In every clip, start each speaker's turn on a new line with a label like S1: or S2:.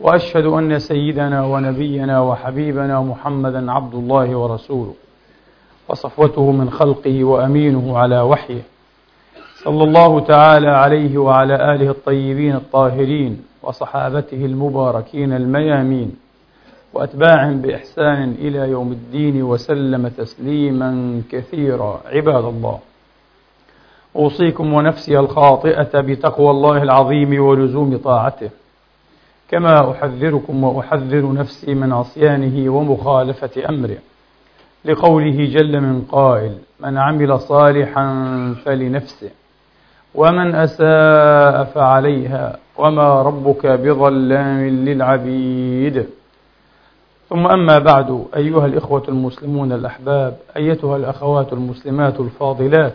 S1: وأشهد أن سيدنا ونبينا وحبيبنا محمدا عبد الله ورسوله وصفوته من خلقه وأمينه على وحيه. صلى الله تعالى عليه وعلى آله الطيبين الطاهرين وصحابته المباركين الميامين وأتباعهم بإحسان إلى يوم الدين وسلم تسليما كثيرا عباد الله. أوصيكم ونفسي الخاطئة بتقوى الله العظيم ولزوم طاعته. كما أحذركم وأحذر نفسي من عصيانه ومخالفة أمره. لقوله جل من قائل من عمل صالحا فلنفسه ومن أساء فعليها وما ربك بظلام للعبيد. ثم أما بعد أيها الإخوة المسلمون الأحباب أيتها الأخوات المسلمات الفاضلات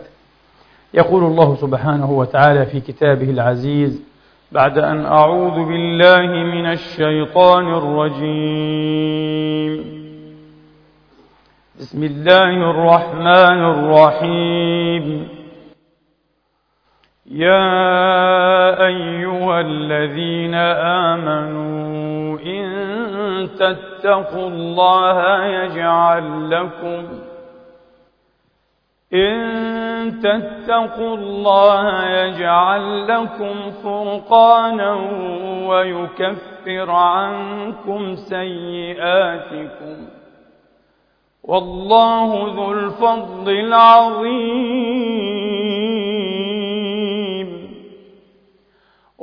S1: يقول الله سبحانه وتعالى في كتابه العزيز بعد أن أعوذ بالله من الشيطان الرجيم. بسم الله الرحمن الرحيم. يا أيها الذين آمنوا إن تتقوا الله يجعل لكم إن تتقوا الله يجعل لكم فرقانا ويكفر عنكم سيئاتكم والله ذو الفضل العظيم.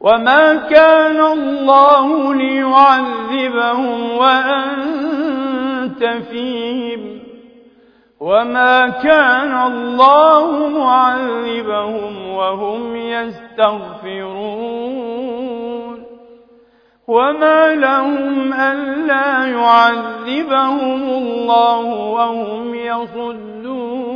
S1: وما كان الله ليعذبهم وأنت فيهم وما كان الله معذبهم وهم يستغفرون وما لهم ألا يعذبهم الله وهم يصدون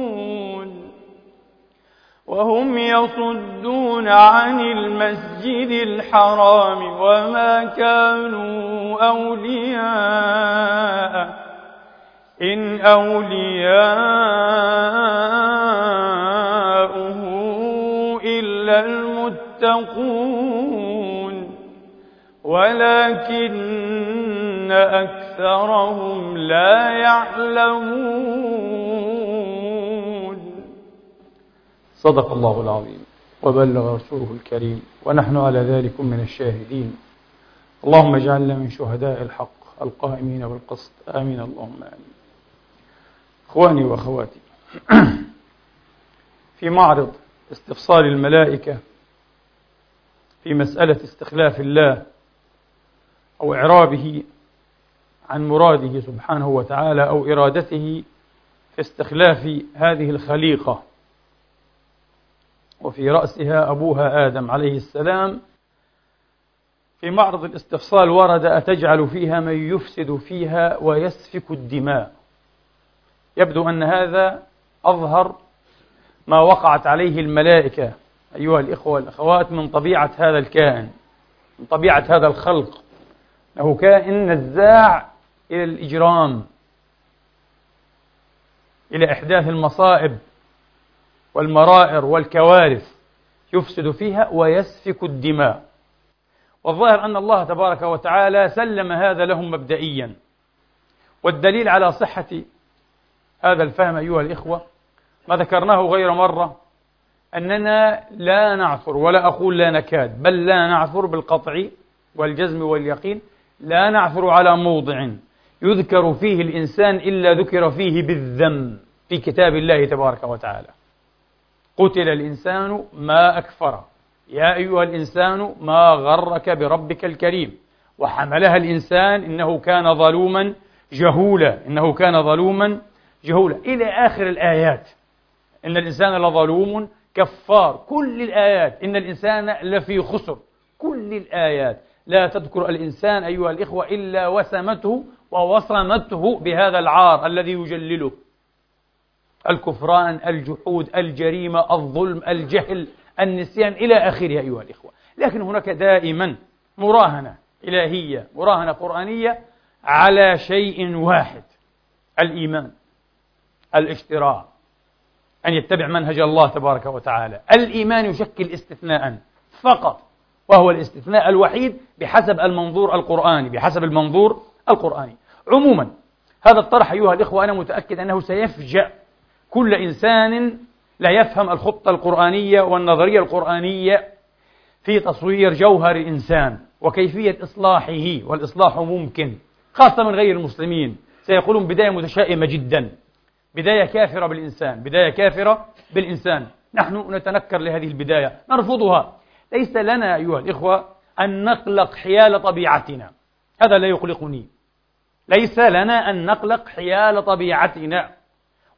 S1: وهم يصدون عن المسجد الحرام وما كانوا أولياءه إن أولياؤه إلا المتقون. ولكن أكثرهم لا يعلمون. صدق الله العظيم وبلغ رسوله الكريم ونحن على ذلك من الشاهدين. اللهم اجعلنا من شهداء الحق القائمين بالقسط. آمين. اللهم آمين. إخواني وأخواتي في معرض استفصال الملائكة في مسألة استخلاف الله أو إعرابه عن مراده سبحانه وتعالى أو إرادته في استخلاف هذه الخليقة. وفي رأسها أبوها آدم عليه السلام. في معرض الاستفصال ورد أتجعل فيها من يفسد فيها ويسفك الدماء. يبدو أن هذا أظهر ما وقعت عليه الملائكة أيها الإخوة والأخوات من طبيعة هذا الكائن من طبيعة هذا الخلق. أنه كائن نزاع إلى الإجرام إلى إحداث المصائب. والمرائر والكوارث يفسد فيها ويسفك الدماء. والظاهر أن الله تبارك وتعالى سلم هذا لهم مبدئيا. والدليل على صحة هذا الفهم أيها الإخوة ما ذكرناه غير مرة أننا لا نعثر ولا أقول لا نكاد بل لا نعثر بالقطع والجزم واليقين لا نعثر على موضع يذكر فيه الإنسان إلا ذكر فيه بالذم في كتاب الله تبارك وتعالى. قتل الإنسان ما أكفره. يا أيها الإنسان ما غرك بربك الكريم. وحملها الإنسان إنه كان ظلوما جهولا. إنه كان ظلوما جهولا. إلى آخر الآيات. إن الإنسان لظلوم كفار. كل الآيات. إن الإنسان لفي خسر. كل الآيات. لا تذكر الإنسان أيها الإخوة إلا وسمته ووصمته بهذا العار الذي يجلله. الكفران الجحود الجريمة الظلم الجهل النسيان إلى آخره أيها الإخوة. لكن هناك دائما مراهنة إلهية مراهنة قرآنية على شيء واحد الإيمان الاشتراء أن يتبع منهج الله تبارك وتعالى. الإيمان يشكل استثناء فقط وهو الاستثناء الوحيد بحسب المنظور القرآني بحسب المنظور القرآني. عموما هذا الطرح أيها الإخوة أنا متأكد أنه سيفجأ كل إنسان لا يفهم الخطة القرآنية والنظرية القرآنية في تصوير جوهر الإنسان وكيفية إصلاحه والإصلاح ممكن خاصة من غير المسلمين. سيقولون بداية متشائمة جدا. بداية كافرة بالإنسان بداية كافرة بالإنسان. نحن نتنكر لهذه البداية نرفضها. ليس لنا أيها الإخوة أن نقلق حيال طبيعتنا. هذا لا يقلقني. ليس لنا أن نقلق حيال طبيعتنا.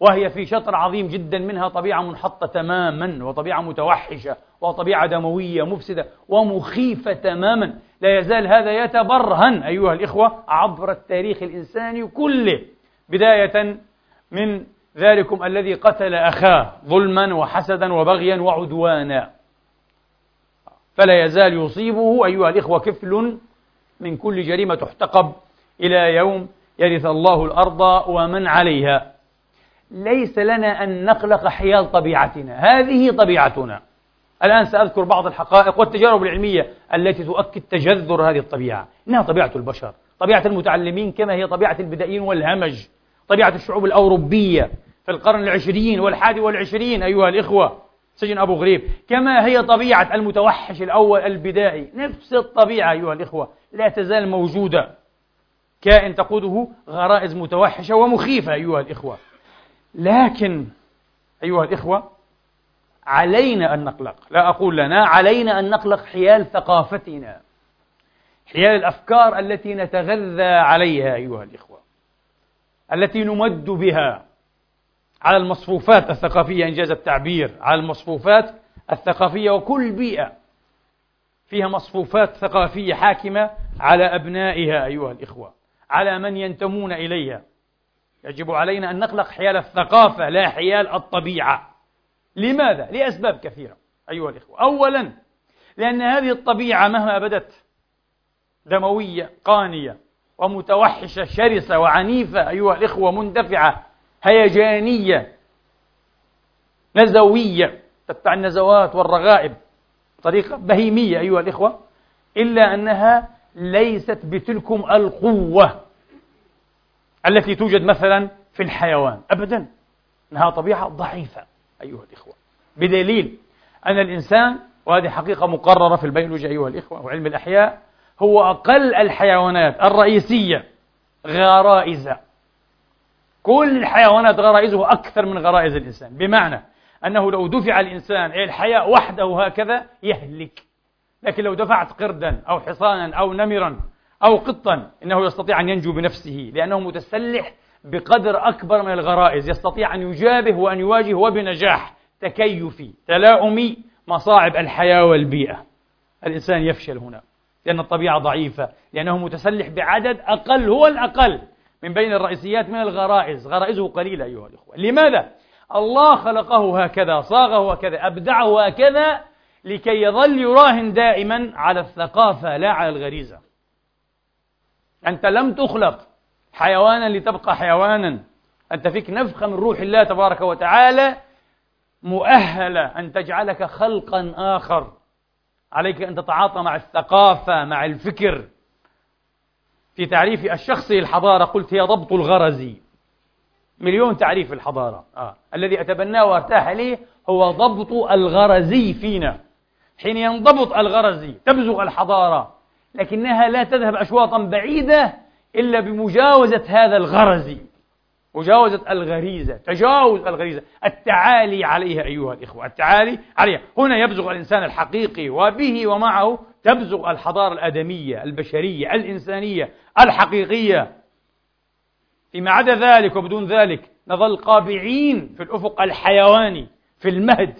S1: وهي في شطر عظيم جدا منها طبيعة منحطة تماما وطبيعة متوحشة وطبيعة دموية مفسدة ومخيفة تماما. لا يزال هذا يتبرهن أيها الإخوة عبر التاريخ الإنساني كله. بداية من ذلكم الذي قتل أخاه ظلما وحسدا وبغيا وعدوانا. فلا يزال يصيبه أيها الإخوة كفل من كل جريمة تحتقب إلى يوم يرث الله الأرض ومن عليها. ليس لنا أن نقلق حيال طبيعتنا. هذه طبيعتنا. الآن سأذكر بعض الحقائق والتجارب العلمية التي تؤكد تجذر هذه الطبيعة. إنها طبيعة البشر. طبيعة المتعلمين كما هي طبيعة البدائيين والهمج. طبيعة الشعوب الأوروبية في القرن العشرين والحادي والعشرين أيها الإخوة. سجن أبو غريب. كما هي طبيعة المتوحش الأول البدائي. نفس الطبيعة أيها الإخوة. لا تزال موجودة. كائن تقوده غرائز متوحشة ومخيفة أيها الإخوة. لكن أيها الإخوة علينا أن نقلق. لا أقول لنا علينا أن نقلق حيال ثقافتنا حيال الأفكار التي نتغذى عليها أيها الإخوة التي نمد بها على المصفوفات الثقافية إنجاز التعبير على المصفوفات الثقافية وكل بيئة فيها مصفوفات ثقافية حاكمة على أبنائها أيها الإخوة على من ينتمون إليها. يجب علينا أن نخلق حيال الثقافة لا حيال الطبيعة. لماذا؟ لأسباب كثيرة أيها الإخوة. أولا لأن هذه الطبيعة مهما بدت دموية قانية ومتوحشة شرسة وعنيفة أيها الإخوة مندفعة هيجانية نزوية تتبع النزوات والرغائب طريقة بهيمية أيها الإخوة إلا أنها ليست بتلكم القوة. التي توجد مثلا في الحيوان. أبدا. إنها طبيعة ضعيفة أيها الإخوة. بدليل أن الإنسان وهذه حقيقة مقررة في البيولوجيا أيها الإخوة وعلم الأحياء هو أقل الحيوانات الرئيسية غرائز كل الحيوانات غرائزه أكثر من غرائز الإنسان. بمعنى أنه لو دفع الإنسان إلى الحياة وحده هكذا يهلك. لكن لو دفعت قردا أو حصانا أو نمرا أو قطا إنه يستطيع أن ينجو بنفسه لأنه متسلح بقدر أكبر من الغرائز يستطيع أن يجابه وأن يواجه وبنجاح تكيفي تلاؤمي مصاعب الحياة والبيئة. الإنسان يفشل هنا لأن الطبيعة ضعيفة لأنه متسلح بعدد أقل هو الأقل من بين الرئيسيات من الغرائز. غرائزه قليلة أيها الإخوة. لماذا؟ الله خلقه هكذا صاغه هكذا أبدعه هكذا لكي يظل يراهن دائما على الثقافة لا على الغريزة. أنت لم تخلق حيوانا لتبقى حيوانا. أنت فيك نفخة من روح الله تبارك وتعالى مؤهلة أن تجعلك خلقا آخر. عليك أن تتعاطى مع الثقافة مع الفكر. في تعريف الشخصي الحضارة قلت هي ضبط الغرز. مليون تعريف الحضارة. آه. الذي أتبناه وأرتاح إليه هو ضبط الغرزي فينا. حين ينضبط الغرزي تبزغ الحضارة. لكنها لا تذهب أشواطا بعيدة إلا بمجاوزة هذا الغرزي مجاوزة الغريزة تجاوز الغريزة. التعالي عليها أيها الإخوة التعالي عليها. هنا يبزغ الإنسان الحقيقي وبه ومعه تبزغ الحضارة الآدمية البشرية الإنسانية الحقيقية. فيما عدا ذلك وبدون ذلك نظل قابعين في الأفق الحيواني في المهد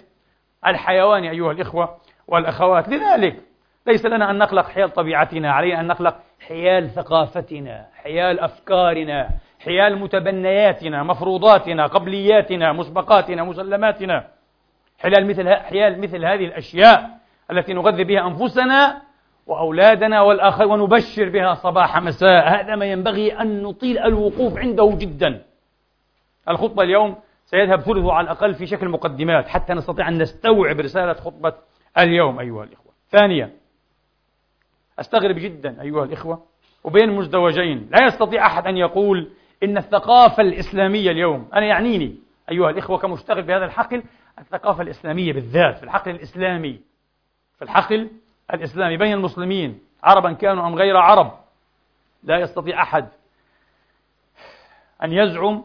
S1: الحيواني أيها الإخوة والأخوات. لذلك ليس لنا أن نخلق حيال طبيعتنا علينا أن نخلق حيال ثقافتنا حيال أفكارنا حيال متبنياتنا مفروضاتنا قبلياتنا مسبقاتنا مسلماتنا. حيال مثل حيال مثل هذه الأشياء التي نغذي بها أنفسنا وأولادنا والآخر ونبشر بها صباح مساء. هذا ما ينبغي أن نطيل الوقوف عنده جدا. الخطبة اليوم سيذهب ثلثه على الأقل في شكل مقدمات حتى نستطيع أن نستوعب رسالة خطبة اليوم أيها الإخوة. ثانيا أستغرب جدا أيها الإخوة وبين مزدوجين لا يستطيع أحد أن يقول إن الثقافة الإسلامية اليوم أنا يعنيني أيها الإخوة كمشتغل بهذا الحقل الثقافة الإسلامية بالذات في الحقل الإسلامي في الحقل الإسلامي بين المسلمين عربا كانوا أم غير عرب لا يستطيع أحد أن يزعم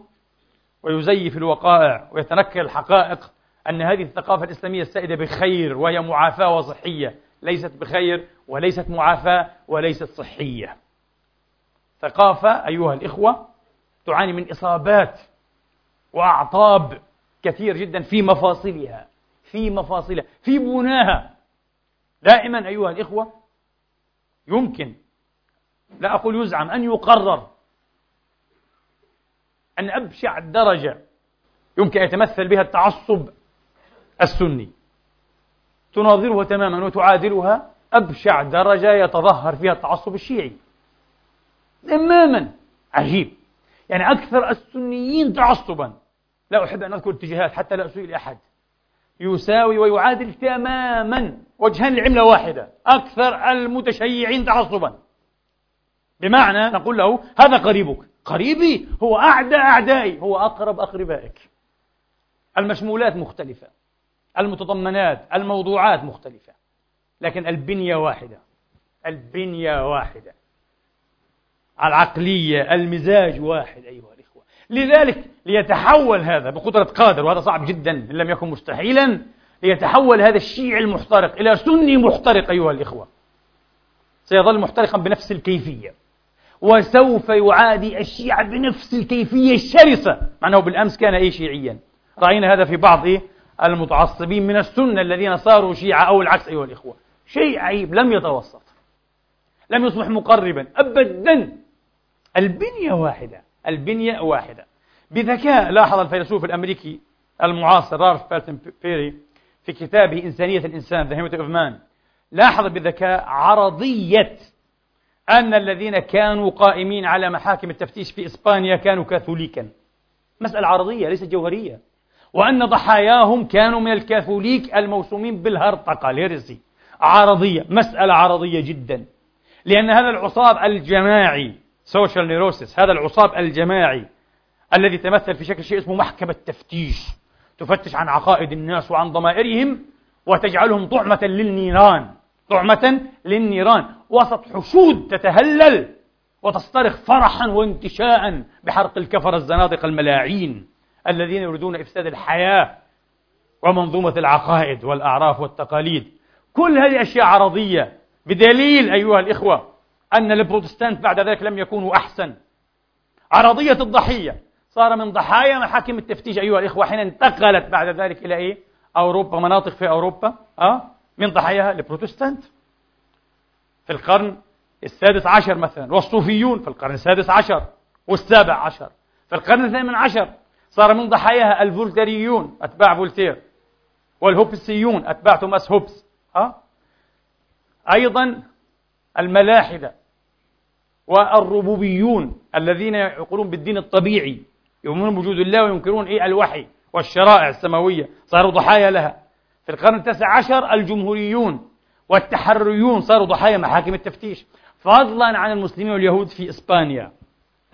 S1: ويزيف الوقائع ويتنكر الحقائق أن هذه الثقافة الإسلامية السائدة بخير وهي معافاة وصحية ليست بخير وليست معافاة وليست صحية. ثقافة أيها الإخوة تعاني من إصابات وأعطاب كثير جدا في مفاصلها في مفاصلها في بناها. دائما أيها الإخوة يمكن لا أقول يزعم أن يقرر أن أبشع درجة يمكن أن يتمثل بها التعصب السني. تناظرها تماما وتعادلها أبشع درجة يتظهر فيها التعصب الشيعي. تماما. عجيب. يعني أكثر السنيين تعصبا. لا أحب أن أذكر اتجاهات حتى لا أسيء لأحد. يساوي ويعادل تماما وجهان لعملة واحدة. أكثر المتشيعين تعصبا. بمعنى نقول له هذا قريبك. قريبي هو أعدى أعدائي. هو أقرب أقربائك. المشمولات مختلفة. المتضمنات الموضوعات مختلفة. لكن البنية واحدة. البنية واحدة. العقلية المزاج واحد أيها الإخوة. لذلك ليتحول هذا بقدرة قادر وهذا صعب جدا إن لم يكن مستحيلا ليتحول هذا الشيعي المحترق إلى سني محترق أيها الإخوة. سيظل محترقا بنفس الكيفية. وسوف يعادي الشيعة بنفس الكيفية الشرسة. مع أنه بالأمس كان إيه شيعيا. رأينا هذا في بعض إيه؟ المتعصبين من السنة الذين صاروا شيعة أو العكس أيها الإخوة. شيء عيب لم يتوسط. لم يصبح مقربا أبدا. البنية واحدة البنية واحدة. بذكاء لاحظ الفيلسوف الأمريكي المعاصر رالف بيرتن بيري في كتابه إنسانية الإنسان The Humanity of Man لاحظ بذكاء عرضية أن الذين كانوا قائمين على محاكم التفتيش في إسبانيا كانوا كاثوليكا. مسألة عرضية ليست جوهرية. وأن ضحاياهم كانوا من الكاثوليك الموسومين بالهرطقة الهرسي عرضية مسألة عرضية جدا. لأن هذا العصاب الجماعي social neurosis هذا العصاب الجماعي الذي تمثل في شكل شيء اسمه محكمة تفتيش. تفتش عن عقائد الناس وعن ضمائرهم وتجعلهم طعمة للنيران. طعمة للنيران. وسط حشود تتهلل وتصطرخ فرحا وانتشاء بحرق الكفر الزنادقة الملاعين. الذين يريدون إفساد الحياة ومنظومة العقائد والأعراف والتقاليد. كل هذه أشياء عرضية بدليل أيها الإخوة أن البروتستانت بعد ذلك لم يكونوا أحسن. عرضية الضحية. صار من ضحايا محاكم التفتيش أيها الإخوة حين انتقلت بعد ذلك إلى إيه؟ أوروبا مناطق في أوروبا أه؟ من ضحاياها البروتستانت. في القرن السادس عشر مثلا والصوفيون في القرن السادس عشر والسابع عشر. في القرن الثامن عشر صار من ضحاياها الفولتريون أتباع فولتير والهوبسيون أتباع توماس هوبس ها؟ أيضا الملاحدة والربوبيون الذين يقولون بالدين الطبيعي يؤمنون بوجود الله وينكرون إيه؟ الوحي والشرائع السماوية. صاروا ضحايا لها. في القرن التاسع عشر الجمهوريون والتحرريون صاروا ضحايا محاكم التفتيش فضلا عن المسلمين واليهود في إسبانيا.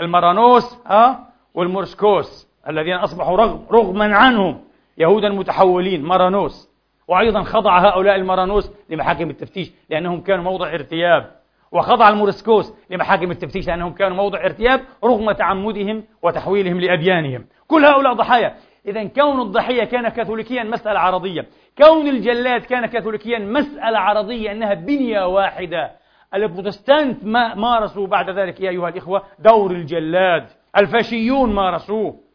S1: المرانوس ها والمورسكوس. الذين أصبحوا رغم رغما عنهم يهودا متحولين مرانوس. وأيضا خضع هؤلاء المرانوس لمحاكم التفتيش لأنهم كانوا موضع ارتياب. وخضع المورسكوس لمحاكم التفتيش لأنهم كانوا موضع ارتياب رغم تعمدهم وتحويلهم لأديانهم. كل هؤلاء ضحايا. إذا كون الضحية كان كاثوليكيا مسألة عرضية. كون الجلاد كان كاثوليكيا مسألة عرضية أنها بنية واحدة. البروتستانت ما مارسوا بعد ذلك يا أيها الإخوة دور الجلاد. الفاشيون مارسوه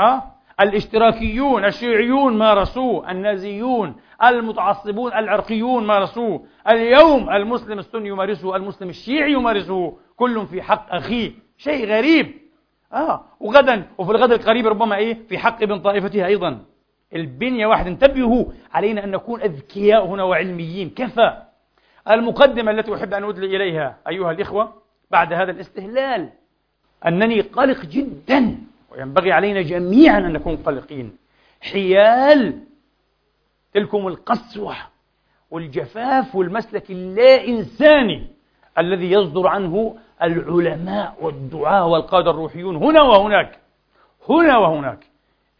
S1: أه؟ الاشتراكيون الشيوعيون مارسوه النازيون المتعصبون العرقيون مارسوه اليوم المسلم السني يمارسه المسلم الشيعي يمارسه. كل في حق أخيه شيء غريب. آه. وغدا وفي الغد القريب ربما إيه؟ في حق ابن طائفتها أيضا. البنية واحد انتبهوا علينا أن نكون أذكياء هنا وعلميين. كفى المقدمة التي أحب أن أدلي إليها أيها الإخوة بعد هذا الاستهلال. أنني قلق جدا. وينبغي علينا جميعا أن نكون قلقين. حيال تلكم القسوة والجفاف والمسلك اللا إنساني الذي يصدر عنه العلماء والدعاة والقادة الروحيون هنا وهناك هنا وهناك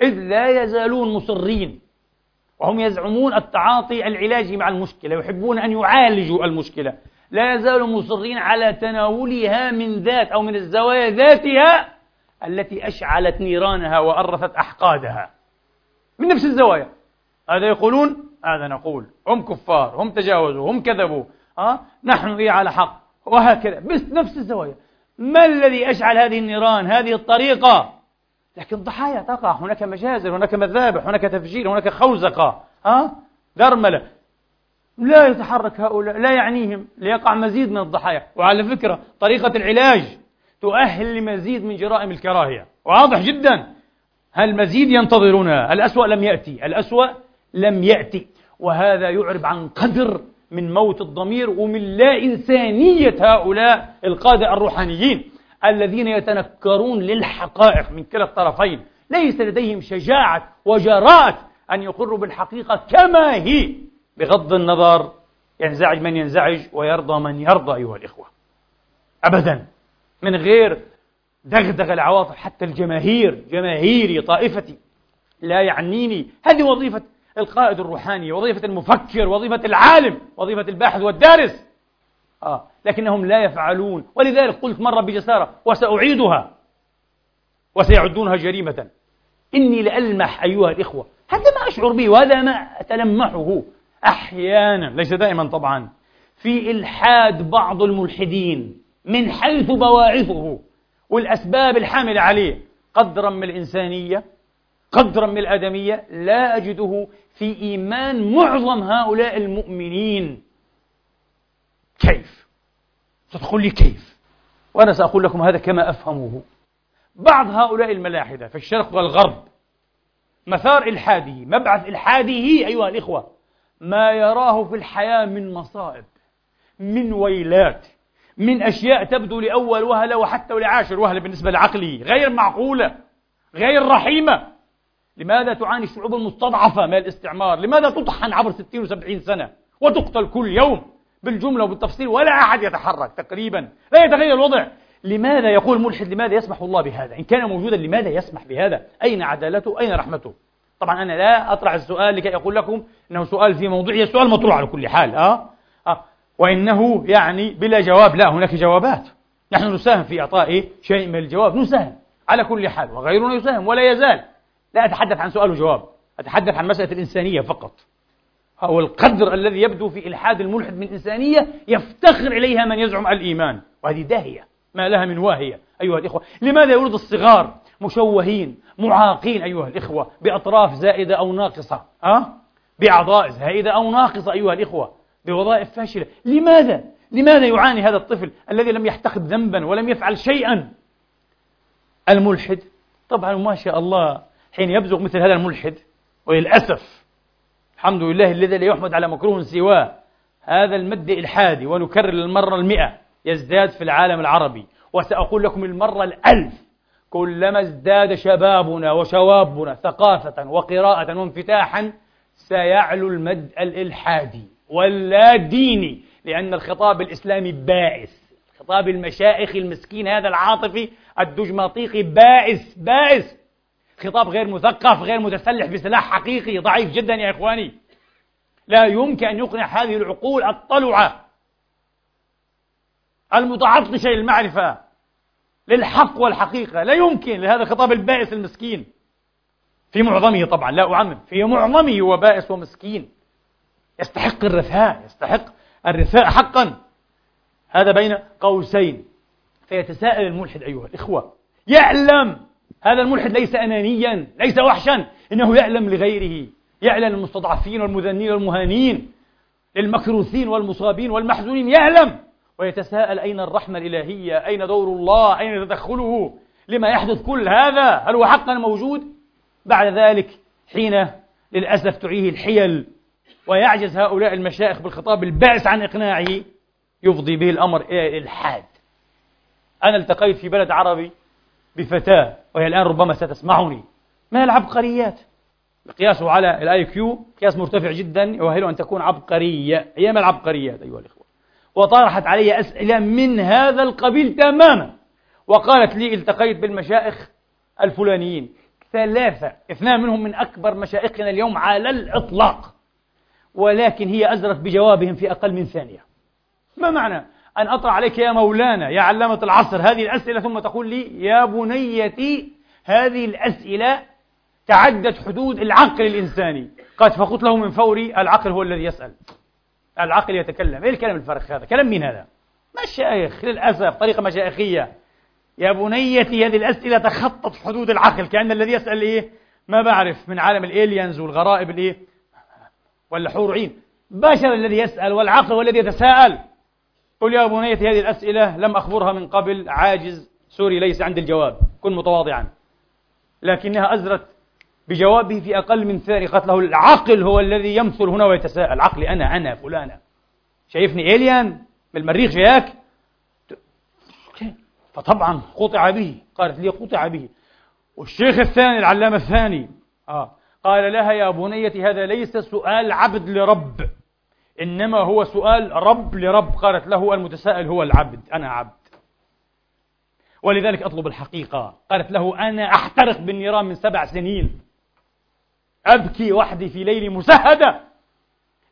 S1: إذ لا يزالون مصرين وهم يزعمون التعاطي العلاجي مع المشكلة يحبون أن يعالجوا المشكلة. لا يزالوا مصرين على تناولها من ذات أو من الزوايا ذاتها التي أشعلت نيرانها وأرثت أحقادها. من نفس الزوايا. هذا يقولون هذا نقول. هم كفار هم تجاوزوا هم كذبوا. أه؟ نحن إيه على حق. وهكذا. بس نفس الزوايا. ما الذي أشعل هذه النيران هذه الطريقة؟ لكن ضحايا تقع. هناك مجازر هناك مذابح هناك تفجير هناك خوزقة. ها درملة. لا يتحرك هؤلاء لا يعنيهم ليقع مزيد من الضحايا. وعلى فكرة طريقة العلاج. تؤهل لمزيد من جرائم الكراهية. واضح جدا. هل مزيد ينتظرنا الأسوأ لم يأتي. الأسوأ لم يأتي. وهذا يعرب عن قدر من موت الضمير ومن لا إنسانية هؤلاء القادة الروحانيين الذين يتنكرون للحقائق من كلا الطرفين. ليس لديهم شجاعة وجراءة أن يقروا بالحقيقة كما هي. بغض النظر ينزعج من ينزعج ويرضى من يرضى أيها الإخوة. أبدا. من غير دغدغ العواطف حتى الجماهير جماهيري طائفتي لا يعنيني. هذه وظيفة القائد الروحاني وظيفة المفكر وظيفة العالم وظيفة الباحث والدارس. آه. لكنهم لا يفعلون. ولذلك قلت مرة بجسارة وسأعيدها وسيعدونها جريمة. إني لألمح أيها الإخوة هذا ما أشعر به وهذا ما أتلمحه أحيانا ليس دائما طبعا في إلحاد بعض الملحدين. من حيث بواعثه والأسباب الحاملة عليه. قدرا من الإنسانية قدرا من الآدمية لا أجده في إيمان معظم هؤلاء المؤمنين. كيف؟ ستقول لي كيف؟ وأنا سأقول لكم هذا كما أفهمه بعض هؤلاء الملاحدة في الشرق والغرب مثار إلحاده مبعث إلحاده أيها الإخوة ما يراه في الحياة من مصائب من ويلات من أشياء تبدو لأول وهلة وحتى لعاشر وهلة بالنسبة لعقله غير معقولة غير رحيمة. لماذا تعاني الشعوب المستضعفة من الاستعمار؟ لماذا تطحن عبر ستين وسبعين سنة وتقتل كل يوم بالجملة وبالتفصيل ولا أحد يتحرك تقريبا؟ لا يتغير الوضع. لماذا يقول ملحد لماذا يسمح الله بهذا؟ إن كان موجودا لماذا يسمح بهذا؟ أين عدالته؟ أين رحمته؟ طبعا أنا لا أطرح السؤال لكي أقول لكم أنه سؤال في موضوعية سؤال مطروح على كل حال. أه؟ أه؟ وإنه يعني بلا جواب لا هناك جوابات. نحن نساهم في إعطاء شيء من الجواب. نساهم. على كل حال وغيرنا يساهم ولا يزال. لا أتحدث عن سؤال وجواب أتحدث عن مسألة الإنسانية فقط. أو القدر الذي يبدو في إلحاد الملحد من إنسانية يفتخر إليها من يزعم الإيمان. وهذه داهية. ما لها من واهية أيها الإخوة. لماذا يولد الصغار مشوهين معاقين أيها الإخوة بأطراف زائدة أو ناقصة؟ أه؟ بأعضاء زائدة أو ناقصة أيها الإخوة. بوظائف فاشلة. لماذا؟ لماذا يعاني هذا الطفل الذي لم يحتقد ذنبا ولم يفعل شيئا؟ الملحد. طبعا ما شاء الله حين يبزغ مثل هذا الملحد وللأسف الحمد لله الذي لا يحمد على مكروه سواه هذا المد إلحادي ونكرر المرة المئة يزداد في العالم العربي. وسأقول لكم المرة الألف كلما ازداد شبابنا وشوابنا ثقافة وقراءة وانفتاحا سيعلو المد الإلحادي. واللا ديني لأن الخطاب الإسلامي بائس خطاب المشائخ المسكين هذا العاطفي الدجماطيقي بائس بائس خطاب غير مثقف غير متسلح بسلاح حقيقي ضعيف جدا يا إخواني. لا يمكن أن يقنع هذه العقول الطلعة المتعطشة للمعرفة للحق والحقيقة. لا يمكن لهذا الخطاب البائس المسكين. في معظمه طبعا لا أعمم في معظمه هو بائس ومسكين. يستحق الرثاء يستحق الرثاء حقا. هذا بين قوسين. فيتساءل الملحد أيها الإخوة يعلم هذا الملحد ليس أنانيا ليس وحشا إنه يعلم لغيره يعلم المستضعفين والمذنين والمهانين للمكروثين والمصابين والمحزونين يعلم. ويتساءل أين الرحمة الإلهية؟ أين دور الله؟ أين تدخله؟ لما يحدث كل هذا؟ هل هو حقا موجود؟ بعد ذلك حين للأسف تعيه الحيل. ويعجز هؤلاء المشايخ بالخطاب البائس عن إقناعه يفضي به الأمر إلى الإلحاد. أنا التقيت في بلد عربي بفتاة وهي الآن ربما ستسمعني. من العبقريات؟ مقياسه على الآي كيو قياس مرتفع جدا يؤهله أن تكون عبقرية. أيام العبقريات أيها الإخوة؟ وطرحت علي أسئلة من هذا القبيل تماما. وقالت لي التقيت بالمشايخ الفلانيين. ثلاثة اثنان منهم من أكبر مشايخنا اليوم على الإطلاق. ولكن هي أزرت بجوابهم في أقل من ثانية. ما معنى؟ أن اطرح عليك يا مولانا يا علامة العصر هذه الأسئلة ثم تقول لي يا بنيتي هذه الأسئلة تعدت حدود العقل الإنساني. قالت فقلت له من فوري العقل هو الذي يسأل. العقل يتكلم. إيه الكلام الفارغ هذا؟ كلام مين هذا؟ مشايخ للأسف طريقة مشايخية. يا بنيتي هذه الأسئلة تخطت حدود العقل كأن الذي يسأل إيه؟ ما بعرف من عالم ال aliens والغرائب الإيه؟ ولا حور عين. بشر الذي يسأل والعقل هو الذي يتساءل. قل يا بنيتي هذه الأسئلة لم أخبرها من قبل. عاجز. sorry ليس عندي الجواب. كن متواضعا. لكنها أزرت بجوابه في أقل من ثانية قالت له العقل هو الذي يمثل هنا ويتساءل. عقلي أنا أنا فلانة. شايفني إيليان بالمريخ جاك؟ فطبعا قطع به. قالت لي قطع به. والشيخ الثاني العلامة الثاني. آه. قال لها يا بنيتي هذا ليس سؤال عبد لرب إنما هو سؤال رب لرب. قالت له المتساءل هو العبد أنا عبد. ولذلك أطلب الحقيقة. قالت له أنا أحترق بالنيران من سبع سنين. أبكي وحدي في ليلي مسهدة.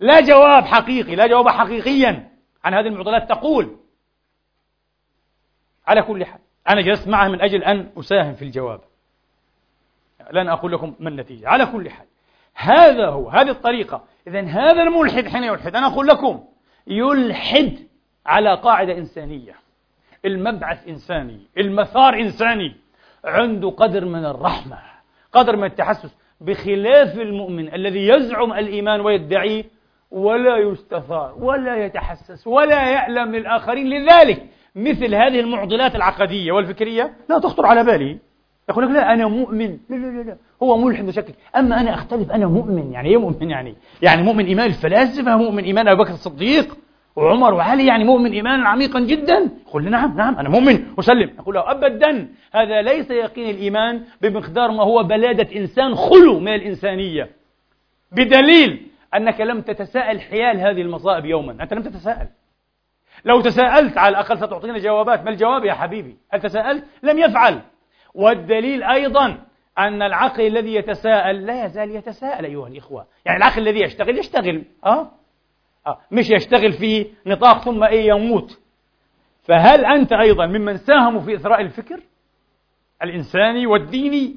S1: لا جواب حقيقي لا جواب حقيقيا عن هذه المعضلات. تقول على كل حال أنا جلست معها من أجل أن أساهم في الجواب. لن أقول لكم ما النتيجة. على كل حال هذا هو هذه الطريقة. إذا هذا الملحد حين يلحد أنا أقول لكم يلحد على قاعدة إنسانية. المبعث إنساني المثار إنساني. عنده قدر من الرحمة قدر من التحسس بخلاف المؤمن الذي يزعم الإيمان ويدعيه ولا يستثار ولا يتحسس ولا يعلم للآخرين لذلك مثل هذه المعضلات العقدية والفكرية لا تخطر على بالي يقول لك لا أنا مؤمن. لا لا لا, لا. هو ملحد مشكك. أما أنا أختلف أنا مؤمن. يعني إيه مؤمن يعني؟ يعني مؤمن إيمان الفلاسفة مؤمن إيمان أبو بكر الصديق وعمر وعلي يعني مؤمن إيمانا عميقا جدا؟ يقول لي نعم نعم أنا مؤمن أسلم. أقول له أبدا هذا ليس يقين الإيمان بمقدار ما هو بلادة إنسان خلو من الإنسانية. بدليل أنك لم تتساءل حيال هذه المصائب يوما. أنت لم تتساءل. لو تساءلت على الأقل ستعطينا جوابات. ما الجواب يا حبيبي؟ هل تساءلت؟ لم يفعل. والدليل أيضا أن العقل الذي يتساءل لا يزال يتساءل أيها الإخوة. يعني العقل الذي يشتغل يشتغل. أه؟ آه، مش يشتغل في نطاق ثم إيه يموت. فهل أنت أيضا ممن ساهموا في إثراء الفكر الإنساني والديني؟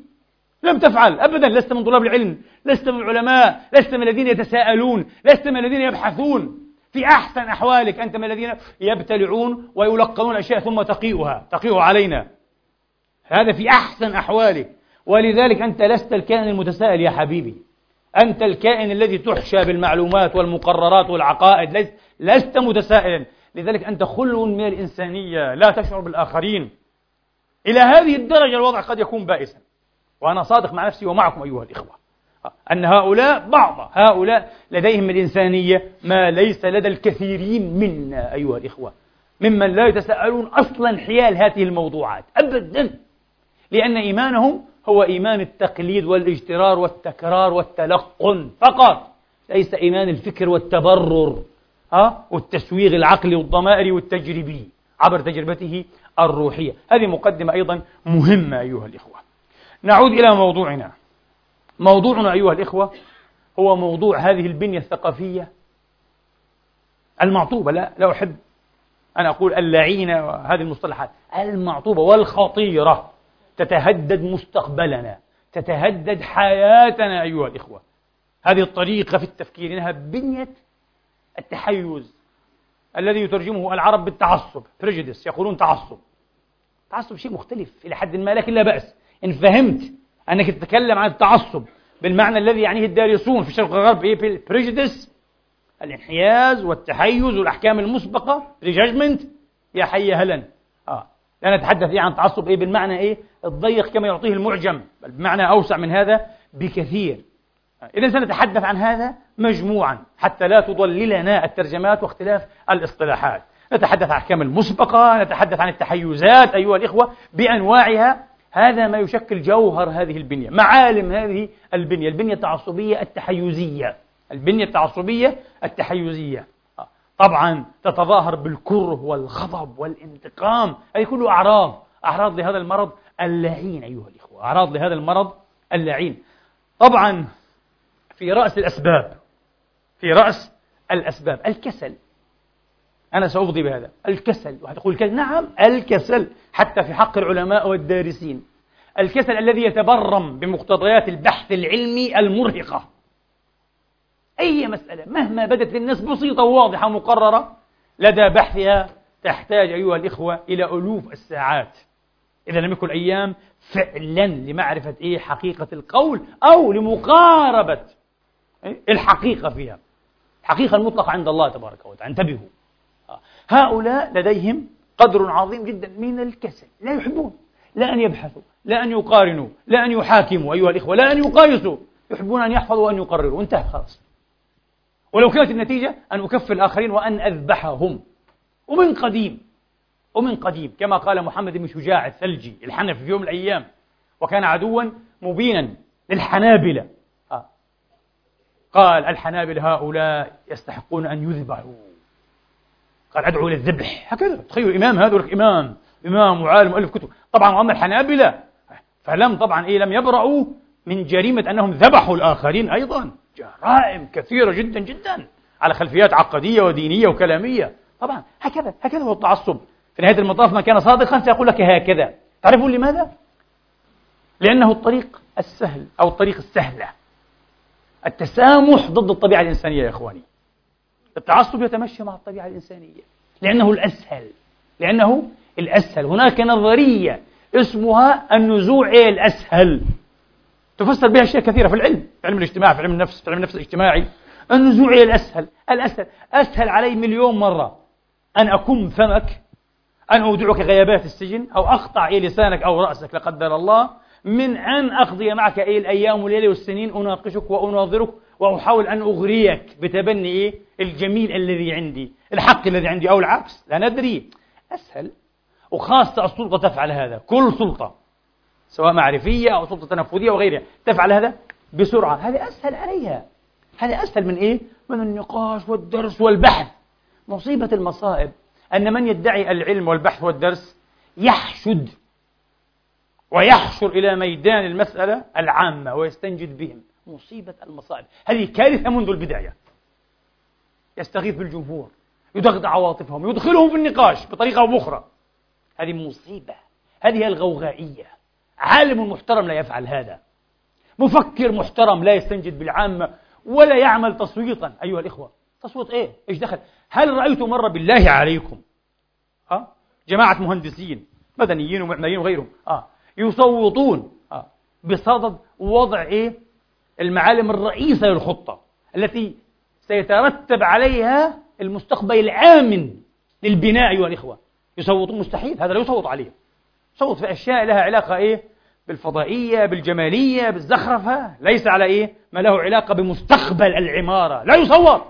S1: لم تفعل. أبدا. لست من طلاب العلم. لست من العلماء. لست من الذين يتساءلون. لست من الذين يبحثون. في أحسن أحوالك أنت من الذين يبتلعون ويلقنون أشياء ثم تقيئها. تقيئها علينا. هذا في أحسن أحوالك ولذلك أنت لست الكائن المتساءل يا حبيبي. أنت الكائن الذي تحشى بالمعلومات والمقررات والعقائد. لست متسائلا لذلك أنت خلو من الإنسانية. لا تشعر بالآخرين. إلى هذه الدرجة الوضع قد يكون بائسا. وأنا صادق مع نفسي ومعكم أيها الإخوة. أن هؤلاء بعض. هؤلاء لديهم الإنسانية ما ليس لدى الكثيرين منا أيها الإخوة. ممن لا يتساءلون أصلا حيال هذه الموضوعات. أبدا. لأن إيمانهم هو إيمان التقليد والإجترار والتكرار والتلقن فقط ليس إيمان الفكر والتبرر ها والتسويغ العقلي والضمائري والتجريبي عبر تجربته الروحية. هذه مقدمة أيضا مهمة أيها الإخوة. نعود إلى موضوعنا. موضوعنا أيها الإخوة هو موضوع هذه البنية الثقافية المعطوبة. لا لا أحب أن أقول اللعينة وهذه المصطلحات المعطوبة والخطيرة. تتهدد مستقبلنا تتهدد حياتنا أيها الإخوة. هذه الطريقة في التفكير إنها بنية التحيز الذي يترجمه العرب بالتعصب. بريجيدس يقولون تعصب. تعصب شيء مختلف إلى حد ما لكن لا بأس. إن فهمت أنك تتكلم عن التعصب بالمعنى الذي يعنيه الدارسون في الشرق والغرب إيه؟ بريجيدس الانحياز والتحيز والأحكام المسبقة. ريجاجمنت يا حي آه لا نتحدث إيه عن تعصب إيه بالمعنى إيه الضيق كما يعطيه المعجم بمعنى أوسع من هذا بكثير. إذا سنتحدث عن هذا مجموعا حتى لا تضللنا الترجمات واختلاف الاصطلاحات. نتحدث عن الأحكام المسبقة نتحدث عن التحيزات أيها الإخوة بأنواعها. هذا ما يشكل جوهر هذه البنية معالم هذه البنية البنية التعصبية التحيزية البنية التعصبية التحيزية. طبعا تتظاهر بالكره والغضب والانتقام. هذه كلها أعراض أعراض لهذا المرض اللعين أيها الإخوة. أعراض لهذا المرض اللعين. طبعا في رأس الأسباب في رأس الأسباب الكسل. أنا سأفضي بهذا. الكسل. واحد يقول الكسل نعم الكسل. حتى في حق العلماء والدارسين. الكسل الذي يتبرم بمقتضيات البحث العلمي المرهقة. أي مسألة مهما بدت للناس بسيطة وواضحة مقررة لدى بحثها تحتاج أيها الإخوة إلى ألوف الساعات. إذا لم يكن أيام فعلا لمعرفة إيه حقيقة القول أو لمقاربة الحقيقة فيها. الحقيقة المطلقة عند الله تبارك وتعالى. انتبهوا. هؤلاء لديهم قدر عظيم جدا من الكسل. لا يحبون. لا أن يبحثوا لا أن يقارنوا لا أن يحاكموا أيها الإخوة لا أن يقايسوا. يحبون أن يحفظوا وأن يقرروا. انتهى خلاص. ولو كانت النتيجة أن أكفر الآخرين وأن أذبحهم. ومن قديم ومن قديم كما قال محمد بن شجاع الثلجي الحنفي في يوم من الأيام وكان عدوا مبينا للحنابلة. آه. قال الحنابلة هؤلاء يستحقون أن يذبحوا. قال أدعو للذبح هكذا. تخيل إمام هذا لك إمام إمام وعالم وألف كتب. طبعا وأما الحنابلة فلم طبعا إيه لم يبرأوا من جريمة أنهم ذبحوا الآخرين أيضا. جرائم كثيرة جدا جدا على خلفيات عقدية ودينية وكلامية. طبعا هكذا هكذا هو التعصب. في نهاية المطاف ما كان صادقا سيقول لك هكذا. تعرفون لماذا؟ لأنه الطريق السهل أو الطريق السهلة. التسامح ضد الطبيعة الإنسانية يا إخواني. التعصب يتمشى مع الطبيعة الإنسانية. لأنه الأسهل لأنه الأسهل. هناك نظرية اسمها النزوع الأسهل. تفسر بها أشياء كثيرة في العلم في علم الاجتماع في علم النفس في علم النفس الاجتماعي. النزوع الأسهل الأسهل أسهل علي مليون مرة. أن أكم فمك أن أودعك غيابات السجن أو أقطع إيه لسانك أو رأسك لا قدر الله من أن أقضي معك إيه الأيام والليل والسنين أناقشك وأناظرك وأحاول أن أغريك بتبني إيه؟ الجميل الذي عندي الحق الذي عندي أو العكس لا ندري. أسهل. وخاصة السلطة تفعل هذا كل سلطة. سواء معرفية أو سلطة تنفذية وغيرها تفعل هذا بسرعة. هذا أسهل عليها. هذا أسهل من إيه؟ من النقاش والدرس والبحث. مصيبة المصائب. أن من يدعي العلم والبحث والدرس يحشد ويحشر إلى ميدان المسألة العامة ويستنجد بهم. مصيبة المصائب. هذه كارثة منذ البداية. يستغيث بالجمهور. يدغدغ عواطفهم. يدخلهم في النقاش بطريقة أو بأخرى. هذه مصيبة. هذه الغوغائية. عالم محترم لا يفعل هذا مفكر محترم لا يستنجد بالعامة ولا يعمل تصويتا أيها الإخوة تصويت إيه؟ إيش دخل؟ هل رأيت مرة بالله عليكم ها؟ جماعة مهندسين مدنيين ومعماريين وغيرهم آه. يصوتون آه. بصدد وضع إيه؟ المعالم الرئيسة للخطة التي سيترتب عليها المستقبل الآمن للبناء أيها الإخوة يصوتون مستحيل هذا لا يصوت عليه صوت في أشياء لها علاقة إيه بالفضائية بالجمالية بالزخرفة. ليس على إيه؟ ما له علاقة بمستقبل العمارة. لا يصوت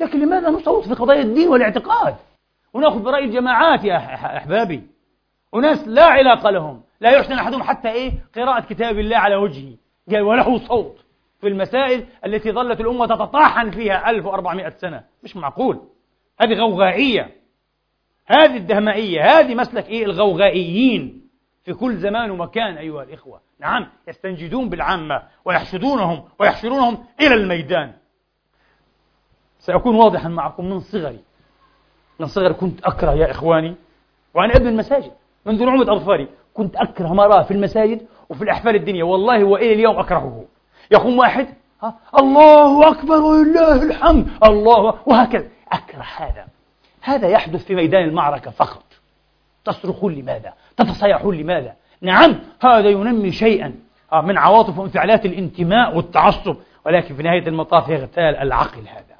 S1: لكن لماذا نصوت في قضايا الدين والاعتقاد؟ ونأخذ برأي الجماعات يا أحبابي. وناس لا علاقة لهم. لا يحسن أحدهم حتى إيه؟ قراءة كتاب الله على وجهه. قال وله صوت في المسائل التي ظلت الأمة تتطاحن فيها 1400 سنة. مش معقول. هذه غوغائية. هذه الدهمائية. هذه مسلك إيه؟ الغوغائيين. في كل زمان ومكان أيها الإخوة. نعم يستنجدون بالعامة ويحشدونهم ويحشرونهم إلى الميدان. سأكون واضحا معكم من صغري. من صغري كنت أكره يا إخواني وأنا ابن المساجد منذ نعومة أظفاري. كنت أكره ما أراه في المساجد وفي الأحفال الدنيا. والله وإلى اليوم أكرهه. يقوم واحد ها الله أكبر ولله الحمد الله وهكذا. أكره هذا. هذا يحدث في ميدان المعركة فقط. تصرخون لماذا؟ تتصيحون لماذا؟ نعم هذا ينمي شيئا. آه، من عواطف وانفعالات الانتماء والتعصب. ولكن في نهاية المطاف يغتال العقل هذا.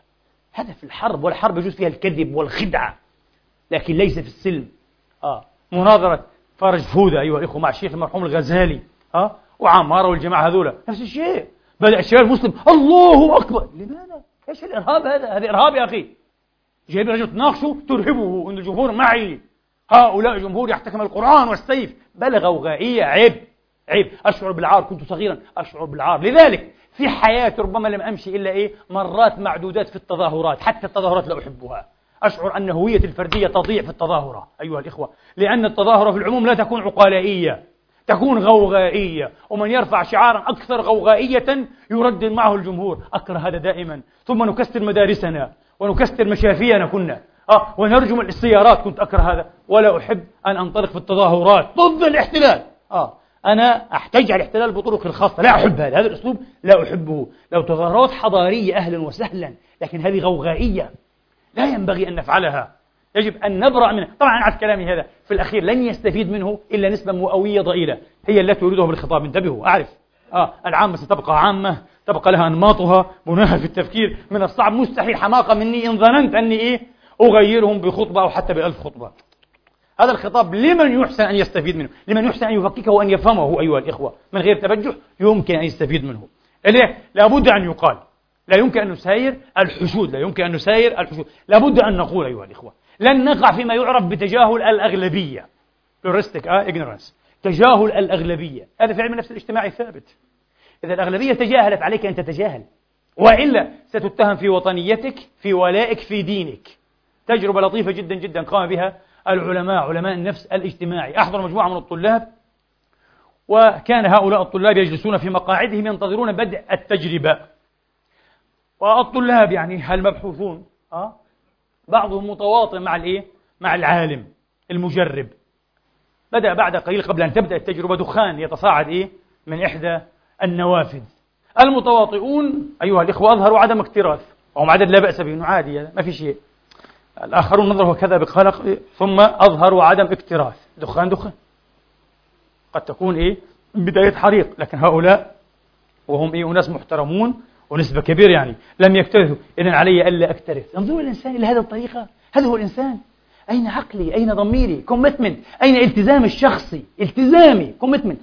S1: هذا في الحرب والحرب يجوز فيها الكذب والخدعة. لكن ليس في السلم. آه مناظرة فرج فودة أيها الإخوة مع الشيخ المرحوم الغزالي. آه وعمارة والجماعة هذولا نفس الشيء. بدأ الشباب المسلم الله أكبر. لماذا؟ إيش الإرهاب هذا؟ هذا إرهاب يا أخي. جايب رجل تناقشه ترهبه. أن الجمهور معي. هؤلاء جمهور يحتكم القرآن والسيف. بلغ غائية عيب. عيب. أشعر بالعار. كنت صغيرا. أشعر بالعار. لذلك في حياتي ربما لم أمشي إلا إيه؟ مرات معدودات في التظاهرات. حتى التظاهرات لا أحبها. أشعر أن هوية الفردية تضيع في التظاهرة. أيها الإخوة. لأن التظاهرة في العموم لا تكون عقلائية. تكون غوغائية. ومن يرفع شعارا أكثر غوغائية يردد معه الجمهور. أكره هذا دائما. ثم نكسر مدارسنا ونكسر مشافينا كنا. آه ونرجم السيارات كنت أكره هذا. ولا أحب أن أنطلق في التظاهرات ضد الاحتلال. آه أنا أحتج على الاحتلال بطرق الخاصة. لا أحب هذا. هذا الأسلوب لا أحبه. لو تظاهرات حضارية أهلا وسهلا لكن هذه غوغائية لا ينبغي أن نفعلها. يجب أن نبرأ منها. طبعا عاد كلامي هذا. في الأخير لن يستفيد منه إلا نسبة مئوية ضئيلة. هي التي أريدها بالخطاب. انتبهوا. أعرف. آه العامة ستبقى عامة. تبقى لها أنماطها. بناها في التفكير. من الصعب. مستحيل. حماقة مني. إن ظننت أني إيه؟ أغيرهم بخطبة أو حتى بألف خطبة. هذا الخطاب لمن يحسن أن يستفيد منه؟ لمن يحسن أن يفككه وأن يفهمه أيها الإخوة. من غير تبجح يمكن أن يستفيد منه. ليه؟ لابد أن يقال. لا يمكن أن نساير الحشود. لا يمكن أن نساير الحشود. لابد أن نقول أيها الإخوة لن نقع فيما يعرف بتجاهل الأغلبية. آه تجاهل الأغلبية. هذا في علم النفس الاجتماعي ثابت إذا الأغلبية تجاهلت عليك أن تتجاهل. وإلا ستتهم في وطنيتك في ولائك في دينك. تجربة لطيفة جدا جدا قام بها العلماء علماء النفس الاجتماعي أحضر مجموعة من الطلاب وكان هؤلاء الطلاب يجلسون في مقاعدهم ينتظرون بدء التجربة والطلاب يعني المبحوثون أه؟ بعضهم متواطئ مع الإيه؟ مع العالم المجرب بدأ بعد قليل قبل أن تبدأ التجربة دخان يتصاعد إيه؟ من إحدى النوافذ المتواطئون أيها الإخوة أظهروا عدم اكتراث وهم عدد لا بأس به عادي ما في شيء الآخرون نظروا كذا بقلق ثم أظهروا عدم اكتراث. دخان دخان. قد تكون إيه؟ بداية حريق. لكن هؤلاء وهم إيه؟ أناس محترمون ونسبة كبيرة يعني. لم يكترثوا. إذن علي ألا أكترث. انظروا الإنسان إلى هذه الطريقة. هذا هو الإنسان. أين عقلي؟ أين ضميري؟ commitment أين التزامي الشخصي؟ التزامي. commitment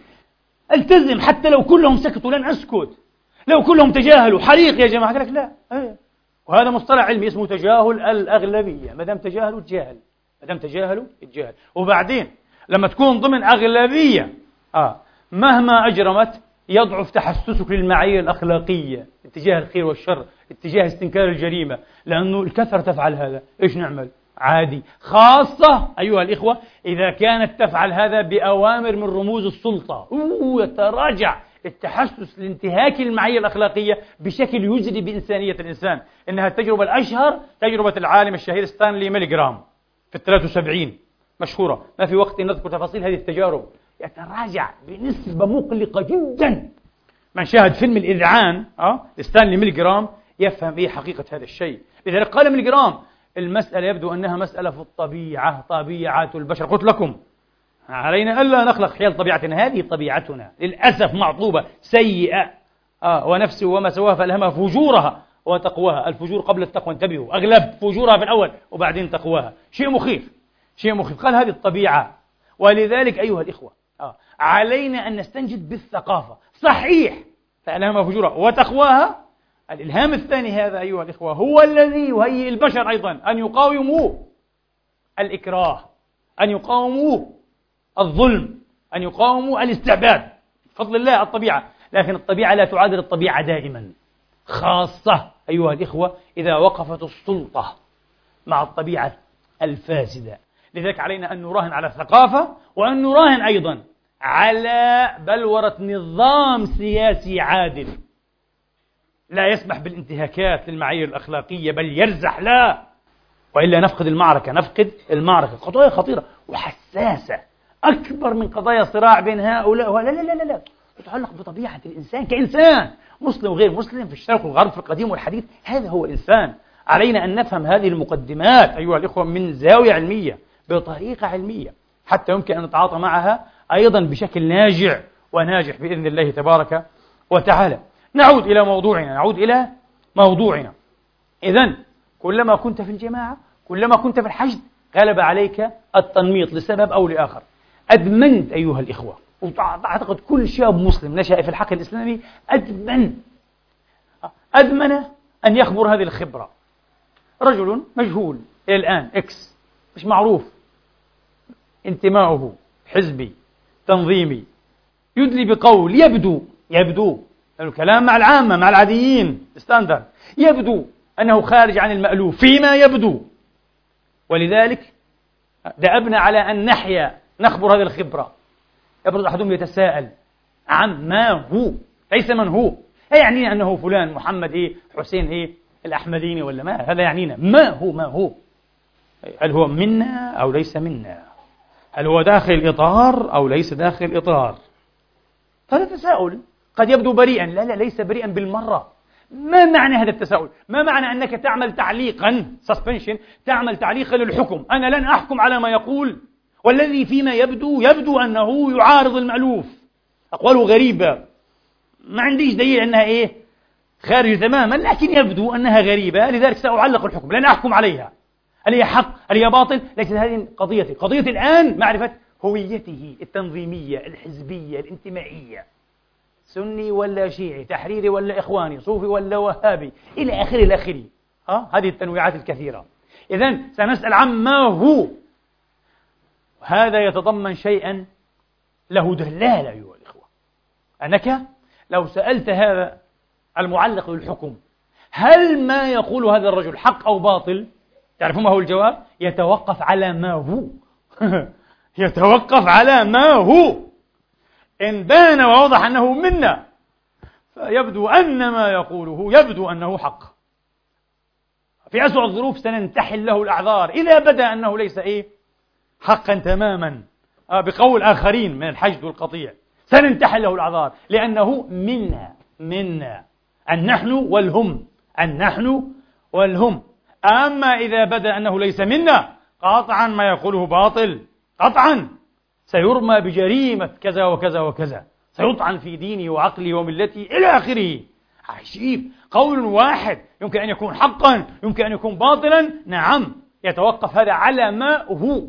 S1: التزم. حتى لو كلهم سكتوا لن أسكت. لو كلهم تجاهلوا. حريق يا جماعة. لك لا. أيه. وهذا مصطلح علمي اسمه تجاهل الأغلبية. ما دام تجاهلوا تجاهل ما دام تجاهلوا تجاهل وبعدين لما تكون ضمن أغلبية آه مهما أجرمت يضعف تحسسك للمعايير الأخلاقية اتجاه الخير والشر اتجاه استنكار الجريمة. لأنه الكثرة تفعل هذا. إيش نعمل؟ عادي. خاصة أيها الإخوة إذا كانت تفعل هذا بأوامر من رموز السلطة. أوه يتراجع التحسس لانتهاك المعايير الأخلاقية بشكل يجري بإنسانية الإنسان. إنها التجربة الأشهر تجربة العالم الشهير ستانلي ميليغرام في الثلاثة وسبعين. مشهورة. ما في وقت نذكر تفاصيل هذه التجارب. يتراجع بنسبة مقلقة جدا. من شاهد فيلم الإذعان أه؟ ستانلي ميليغرام يفهم إيه حقيقة هذا الشيء. لذلك قال ميليغرام المسألة يبدو أنها مسألة في الطبيعة طبيعة البشر. قلت لكم علينا ألا نخلق حيال طبيعتنا. هذه طبيعتنا. للأسف معطوبة سيئة. آه ونفسه وما سواها فألهمها فجورها وتقواها. الفجور قبل التقوى انتبهوا. أغلب فجورها في الأول وبعدين تقواها. شيء مخيف. شيء مخيف. قال هذه الطبيعة. ولذلك أيها الإخوة آه علينا أن نستنجد بالثقافة. صحيح. فألهمها فجورها وتقواها. الإلهام الثاني هذا أيها الإخوة هو الذي يهيئ البشر أيضا أن يقاوموا الإكراه. أن يقاوموا الظلم أن يقاوموا الاستعباد. بفضل الله الطبيعة. لكن الطبيعة لا تعادل الطبيعة دائما. خاصة أيها الإخوة إذا وقفت السلطة مع الطبيعة الفاسدة. لذلك علينا أن نراهن على الثقافة وأن نراهن أيضا على بلورة نظام سياسي عادل. لا يسمح بالانتهاكات للمعايير الأخلاقية بل يرزح لا. وإلا نفقد المعركة نفقد المعركة. قضايا خطيرة وحساسة. أكبر من قضايا صراع بين هؤلاء لا لا لا لا تتعلق بطبيعة الإنسان كإنسان مسلم وغير مسلم في الشرق والغرب في القديم والحديث. هذا هو الإنسان. علينا أن نفهم هذه المقدمات أيها الإخوة من زاوية علمية بطريقة علمية. حتى يمكن أن نتعاطى معها أيضا بشكل ناجع وناجح بإذن الله تبارك وتعالى. نعود إلى موضوعنا نعود إلى موضوعنا. إذا كلما كنت في الجماعة كلما كنت في الحشد غلب عليك التنميط لسبب أو لآخر. أدمنت أيها الإخوة. وأعتقد كل شاب مسلم نشأ في الحق الإسلامي أدمن. أدمن أن يخبر هذه الخبرة. رجل مجهول إلى الآن X مش معروف. انتماؤه حزبي تنظيمي. يدلي بقول يبدو يبدو الكلام مع العامة مع العاديين standard يبدو أنه خارج عن المألوف فيما يبدو. ولذلك دأبنا على أن نحيا نخبر هذه الخبرة. يبرز أحدهم يتساءل عن ما هو ليس من هو. لا يعنينا أنه فلان محمد إيه حسين إيه الأحمديني ولا ما؟ هذا يعنينا. ما هو ما هو؟ هل هو منا أو ليس منا؟ هل هو داخل الإطار أو ليس داخل الإطار هذا تساؤل قد يبدو بريئا. لا لا ليس بريئا بالمرة. ما معنى هذا التساؤل؟ ما معنى أنك تعمل تعليقا سسبنشن تعمل تعليقا للحكم؟ أنا لن أحكم على ما يقول. والذي فيما يبدو يبدو أنه يعارض المألوف. أقواله غريبة. ما عنديش دليل أنها إيه؟ خارج تماما لكن يبدو أنها غريبة. لذلك سأعلق الحكم. لن أحكم عليها. هل هي حق؟ هل هي باطل؟ ليست هذه قضيتي. قضيتي الآن معرفة هويته التنظيمية الحزبية الانتمائية. سني ولا شيعي تحريري ولا إخواني صوفي ولا وهابي. إلى آخره إلى آخره ها؟ هذه التنويعات الكثيرة. إذا سنسأل عما هو هذا يتضمن شيئا له دلالة أيها الإخوة. أنك لو سألت هذا المعلق بالحكم هل ما يقول هذا الرجل حق أو باطل؟ تعرفون ما هو الجواب؟ يتوقف على ما هو. يتوقف على ما هو. إن بان ووضح أنه منا فيبدو أن ما يقوله يبدو أنه حق. في أسوأ الظروف سننتحل له الأعذار إذا بدا أنه ليس إيه؟ حقا تماما. آه، بقول آخرين من الحشد والقطيع. سننتحل له الأعذار. لأنه منا منا. النحن والهم. النحن والهم. أما إذا بدأ أنه ليس منا قطعا ما يقوله باطل. قطعا. سيرمى بجريمة كذا وكذا وكذا. سيطعن في ديني وعقلي وملتي إلى آخره. عجيب. قول واحد. يمكن أن يكون حقا يمكن أن يكون باطلا. نعم. يتوقف هذا على ما هو.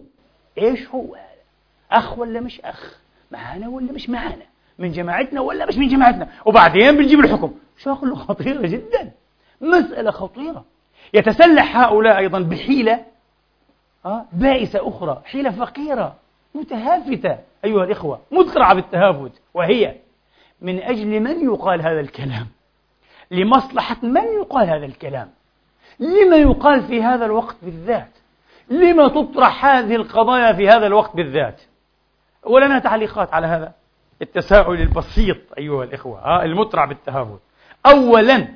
S1: إيش هو؟ هذا أخ ولا مش أخ؟ معانا ولا مش معانا؟ من جماعتنا ولا مش من جماعتنا؟ وبعدين بنجيب الحكم. شغلة خطيرة جدا. مسألة خطيرة. يتسلح هؤلاء أيضا بحيلة آه، بائسة أخرى حيلة فقيرة متهافتة. أيها الإخوة مذكرة بالتهافت. وهي من أجل من يقال هذا الكلام؟ لمصلحة من يقال هذا الكلام؟ لما يقال في هذا الوقت بالذات؟ لما تطرح هذه القضايا في هذا الوقت بالذات؟ ولنا تعليقات على هذا. التساؤل البسيط أيها الإخوة ها المطرح بالتهافت أولا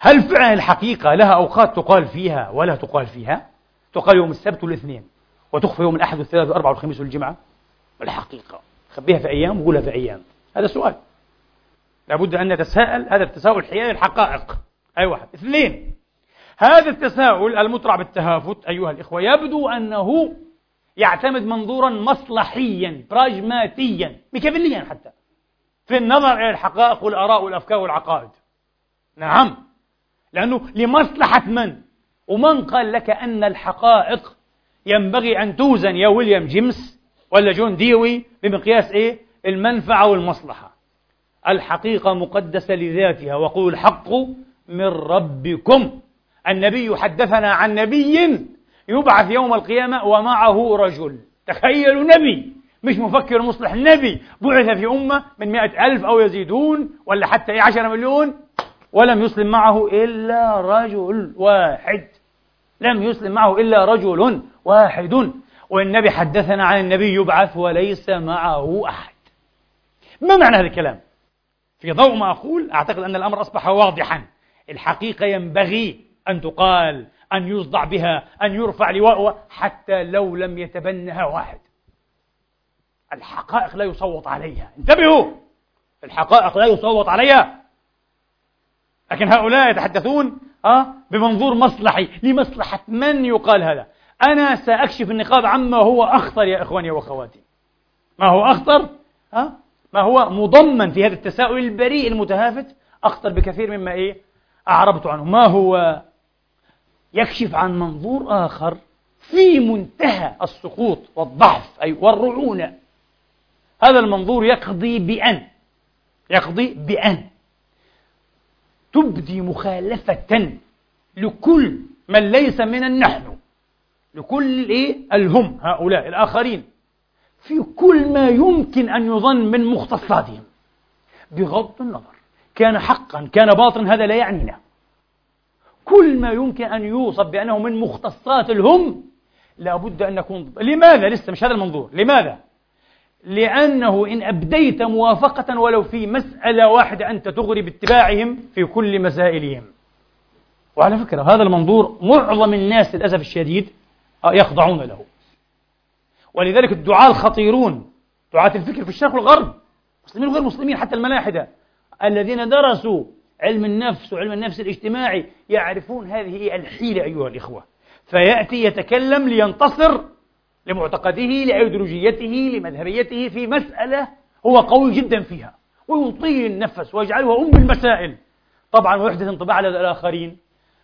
S1: هل فعلا الحقيقة لها أوقات تقال فيها ولا تقال فيها؟ تقال يوم السبت والاثنين وتخفى يوم الأحد والثلاث والأربع والخميس والجمعة. الحقيقة خبيها في أيام وقولها في أيام. هذا سؤال. لابد أن نتساءل هذا التساؤل حيال الحقائق. أي واحد. اثنين هذا التساؤل المطرع بالتهافت أيها الإخوة يبدو أنه يعتمد منظورا مصلحيا براجماتيا ميكافيليا حتى. في النظر إلى الحقائق والآراء والأفكار والعقائد. نعم. لأنه لمصلحة من؟ ومن قال لك أن الحقائق ينبغي أن توزن يا ويليام جيمس ولا جون ديوي بمقياس إيه؟ المنفعة والمصلحة. الحقيقة مقدسة لذاتها وقول الحق من ربكم. النبي حدثنا عن نبي يبعث يوم القيامة ومعه رجل. تخيلوا نبي مش مفكر مصلح نبي بعث في أمة من مئة ألف أو يزيدون ولا حتى إيه عشر مليون. ولم يسلم معه إلا رجل واحد. لم يسلم معه إلا رجل واحد. والنبي حدثنا عن النبي يبعث وليس معه أحد. ما معنى هذا الكلام؟ في ضوء ما أقول أعتقد أن الأمر أصبح واضحا. الحقيقة ينبغي أن تقال أن يصدع بها أن يرفع لواء حتى لو لم يتبنها واحد. الحقائق لا يصوت عليها. انتبهوا! الحقائق لا يصوت عليها. لكن هؤلاء يتحدثون أه بمنظور مصلحي. لمصلحة من يقال هذا؟ أنا سأكشف النقاب عما هو أخطر يا إخواني وأخواتي. ما هو أخطر؟ أه؟ ما هو مضمن في هذا التساؤل البريء المتهافت؟ أخطر بكثير مما إيه؟ أعربت عنه. ما هو يكشف عن منظور آخر. في منتهى السقوط والضعف أي والرعونة. هذا المنظور يقضي بأن يقضي بأن تبدي مخالفة لكل من ليس من النحن لكل الإيه الهم هؤلاء الآخرين. في كل ما يمكن أن يظن من مختصاتهم. بغض النظر كان حقا كان باطلا هذا لا يعنينا. كل ما يمكن أن يوصف بأنه من مختصات الهم لابد أن نكون لماذا؟ لسه مش هذا المنظور. لماذا؟ لأنه إن أبديت موافقة ولو في مسألة واحدة أنت تغري باتباعهم في كل مسائلهم. وعلى فكرة هذا المنظور معظم الناس للأسف الشديد يخضعون له. ولذلك الدعاة الخطيرون دعاة الفكر في الشرق والغرب مسلمين وغير مسلمين حتى الملاحدة الذين درسوا علم النفس وعلم النفس الاجتماعي يعرفون هذه الحيلة أيها الإخوة. فيأتي يتكلم لينتصر لمعتقده لأيديولوجيته لمذهبيته في مسألة هو قوي جدا فيها ويطيل النفس ويجعلها أم المسائل. طبعا ويحدث انطباع على الآخرين.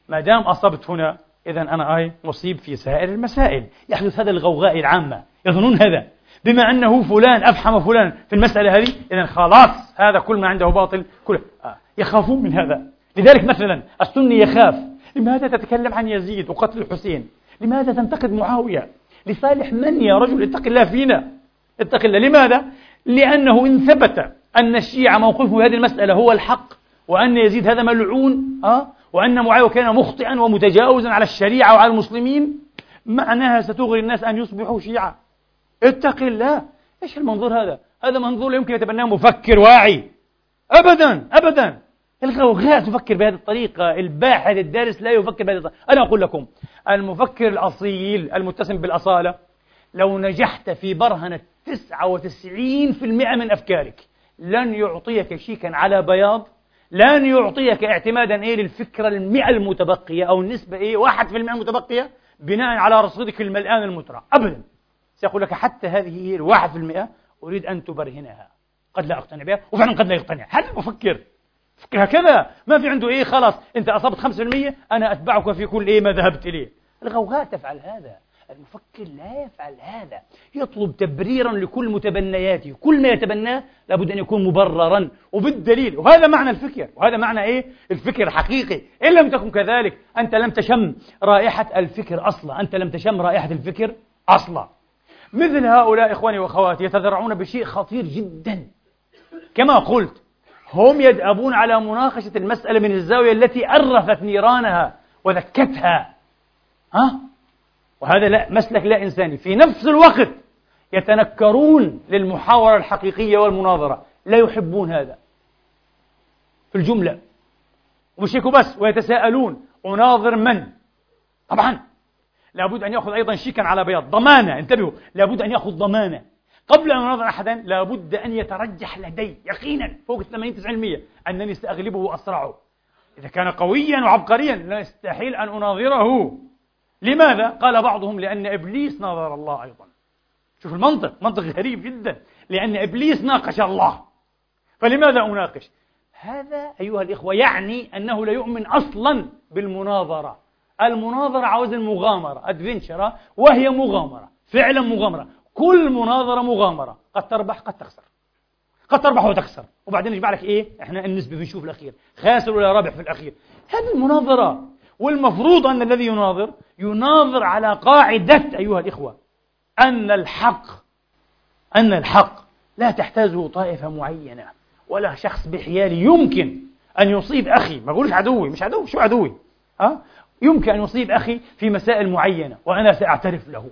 S1: ما دام أصبت هنا إذا أنا أي مصيب في سائر المسائل. يحدث هذا الغوغاء العامة. يظنون هذا. بما أنه فلان أفحم فلان في المسألة هذه إذا خلاص هذا كل ما عنده باطل كله. آه. يخافون من هذا. لذلك مثلا السني يخاف. لماذا تتكلم عن يزيد وقتل الحسين؟ لماذا تنتقد معاوية؟ لصالح من يا رجل؟ اتق الله فينا. اتق الله. لماذا؟ لأنه إن ثبت أن الشيعة موقفه في هذه المسألة هو الحق وأن يزيد هذا ملعون أه؟ وأن معاوية كان مخطئا ومتجاوزا على الشريعة وعلى المسلمين معناها ستغري الناس أن يصبحوا شيعة. اتق الله. إيش المنظور هذا؟ هذا منظور يمكن يتبناه مفكر واعي. ابدا ابدا. الغوغاء تفكر بهذه الطريقة. الباحث الدارس لا يفكر بهذه الطريقة. أنا أقول لكم المفكر الأصيل المتسم بالأصالة لو نجحت في برهنة 99% من أفكارك لن يعطيك شيكا على بياض لن يعطيك اعتمادا إيه للفكرة المئة المتبقية أو النسبة إيه واحد في المئة المتبقية بناء على رصيدك الملآن المترع أبدا. سيقول لك حتى هذه هي الواحد في المئة أريد أن تبرهنها. قد لا أقتنع بها وفعلا قد لا يقتنع. هذا المفكر. هكذا. ما في عنده إيه خلاص أنت أصبت 5% أنا أتبعك في كل إيه ما ذهبت إليه. الغوغاء تفعل هذا. المفكر لا يفعل هذا. يطلب تبريرا لكل متبنياته. كل ما يتبناه لابد أن يكون مبررا. وبالدليل وهذا معنى الفكر. وهذا معنى إيه؟ الفكر الحقيقي. إن لم تكن كذلك أنت لم تشم رائحة الفكر أصلا. أنت لم تشم رائحة الفكر أصلا. مثل هؤلاء إخواني وأخواتي يتذرعون بشيء خطير جدا. كما قلت هم يدأبون على مناقشة المسألة من الزاوية التي أرفت نيرانها وذكتها. ها؟ وهذا لا مسلك لا إنساني. في نفس الوقت يتنكرون للمحاورة الحقيقية والمناظرة. لا يحبون هذا. في الجملة. ومش هيك بس ويتساءلون أناظر من؟ طبعا. لابد أن يأخذ أيضا شيكا على بياض. ضمانة انتبهوا. لابد أن يأخذ ضمانة. قبل أن أناظر أحدا لابد أن يترجح لدي يقينا فوق 80 90% أنني سأغلبه وأسرعه. إذا كان قويا وعبقريا لا يستحيل أن أناظره. لماذا؟ قال بعضهم لأن إبليس ناظر الله أيضا. شوف المنطق منطق غريب جدا. لأن إبليس ناقش الله. فلماذا أناقش؟ هذا أيها الإخوة يعني أنه لا يؤمن أصلا بالمناظرة. المناظرة عاوز المغامرة ادفنشر وهي مغامرة فعلا مغامرة. كل مناظرة مغامرة قد تربح قد تخسر. قد تربح وتخسر. وبعدين يجمع لك إيه؟ إحنا النسبة بنشوف الأخير. خاسر ولا رابح في الأخير. هذه المناظرة. والمفروض أن الذي يناظر يناظر على قاعدة أيها الإخوة أن الحق أن الحق لا تحتاجه طائفة معينة ولا شخص بحيالي يمكن أن يصيب أخي. ما أقولش عدوي مش عدوي شو عدوي؟ أه؟ يمكن أن يصيب أخي في مسائل معينة وأنا سأعترف له.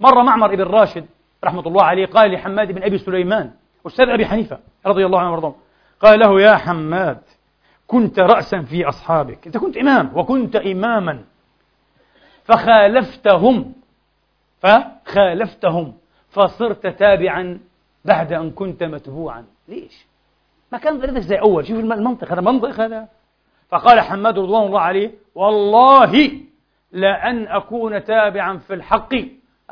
S1: مرة معمر بن راشد رحمة الله عليه قال لحماد بن أبي سليمان أستاذ أبي حنيفة رضي الله عنه وأرضاه قال له يا حماد كنت رأسا في أصحابك أنت كنت إمام وكنت إماما فخالفتهم فخالفتهم فصرت تابعا بعد أن كنت متبوعا. ليش؟ ما كان ضريتك زي أول شوف المنطق هذا منطق هذا. فقال حماد رضوان الله عليه والله لأن أكون تابعا في الحق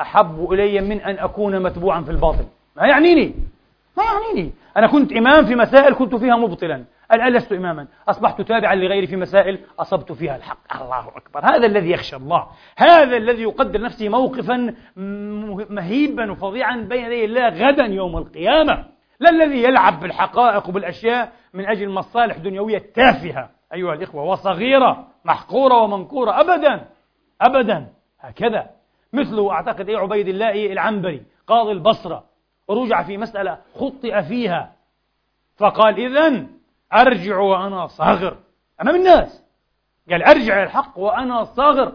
S1: أحب إلي من أن أكون متبوعا في الباطل. ما يعنيني؟ ما يعنيني. أنا كنت إمام في مسائل كنت فيها مبطلا. الآن لست إماما. أصبحت تابعا لغيري في مسائل أصبت فيها الحق. الله أكبر. هذا الذي يخشى الله. هذا الذي يقدر نفسه موقفا مهيبا وفظيعا بين يدي الله غدا يوم القيامة. لا الذي يلعب بالحقائق وبالأشياء من أجل مصالح دنيوية تافهة. أيها الإخوة وصغيرة محقورة ومنكورة أبدا أبدا. هكذا. مثله أعتقد إيه عبيد الله العنبري قاضي البصرة رجع في مسألة خطئ فيها. فقال إذا أرجع وأنا صاغر. أمام الناس. قال أرجع الحق وأنا صاغر.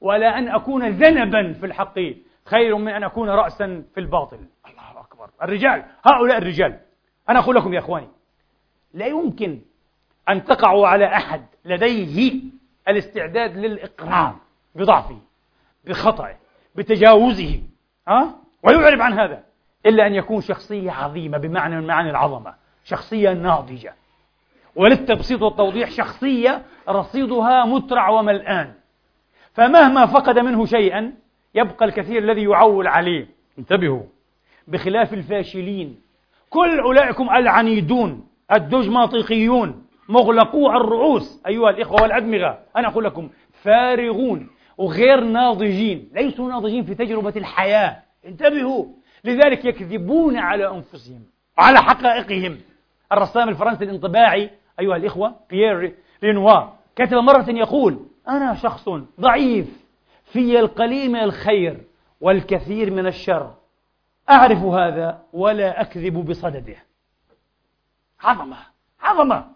S1: ولا أن أكون ذنبا في الحق. خير من أن أكون رأسا في الباطل. الله أكبر. الرجال هؤلاء الرجال. أنا أقول لكم يا أخواني لا يمكن أن تقعوا على أحد لديه الاستعداد للإقرار بضعفه بخطأه بتجاوزه ها؟ ويعرب عن هذا إلا أن يكون شخصية عظيمة بمعنى من معاني العظمة شخصية ناضجة. وللتبسيط والتوضيح شخصية رصيدها مترع وملآن. فمهما فقد منه شيئا يبقى الكثير الذي يعول عليه. انتبهوا بخلاف الفاشلين كل أولئكم العنيدون الدجماطيقيون. مغلقو الرؤوس. أيها الإخوة والأدمغة أنا أقول لكم فارغون وغير ناضجين ليسوا ناضجين في تجربة الحياة. انتبهوا. لذلك يكذبون على أنفسهم وعلى حقائقهم. الرسام الفرنسي الانطباعي أيها الإخوة بيير رينوار كتب مرة يقول أنا شخص ضعيف في القليل من الخير والكثير من الشر. أعرف هذا ولا أكذب بصدده. عظمة عظمة.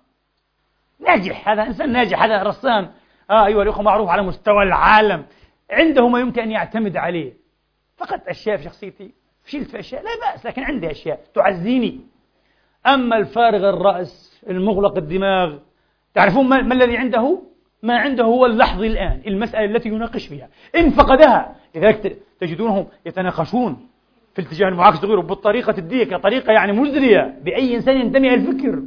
S1: ناجح هذا إنسان ناجح هذا رسام. آه أيها الأخوة معروف على مستوى العالم. عنده ما يمكن أن يعتمد عليه. فقط أشياء في شخصيتي فشلت في أشياء لا بأس لكن عندي أشياء تعزيني. أما الفارغ الرأس المغلق الدماغ تعرفون ما, الذي عنده؟ ما عنده هو اللحظة الآن المسألة التي يناقش فيها. إن فقدها لذلك تجدونهم يتناقشون في الاتجاه المعاكس غيره بالطريقة الدية كطريقة يعني مزدرية بأي إنسان ينتمي الفكر.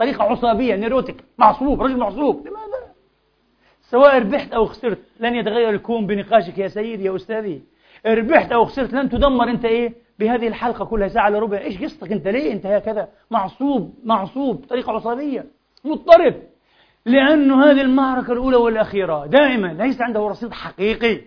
S1: طريقة عصابية نيروتك معصوب رجل معصوب. لماذا؟ سواء ربحت أو خسرت لن يتغير الكون بنقاشك يا سيدي يا أستاذي. ربحت أو خسرت لن تدمر أنت إيه؟ بهذه الحلقة كلها ساعة إلا ربع. إيش قصتك أنت؟ ليه أنت هكذا؟ معصوب معصوب طريقة عصابية مضطرب. لأنه هذه المعركة الأولى والأخيرة دائما ليس عنده رصيد حقيقي.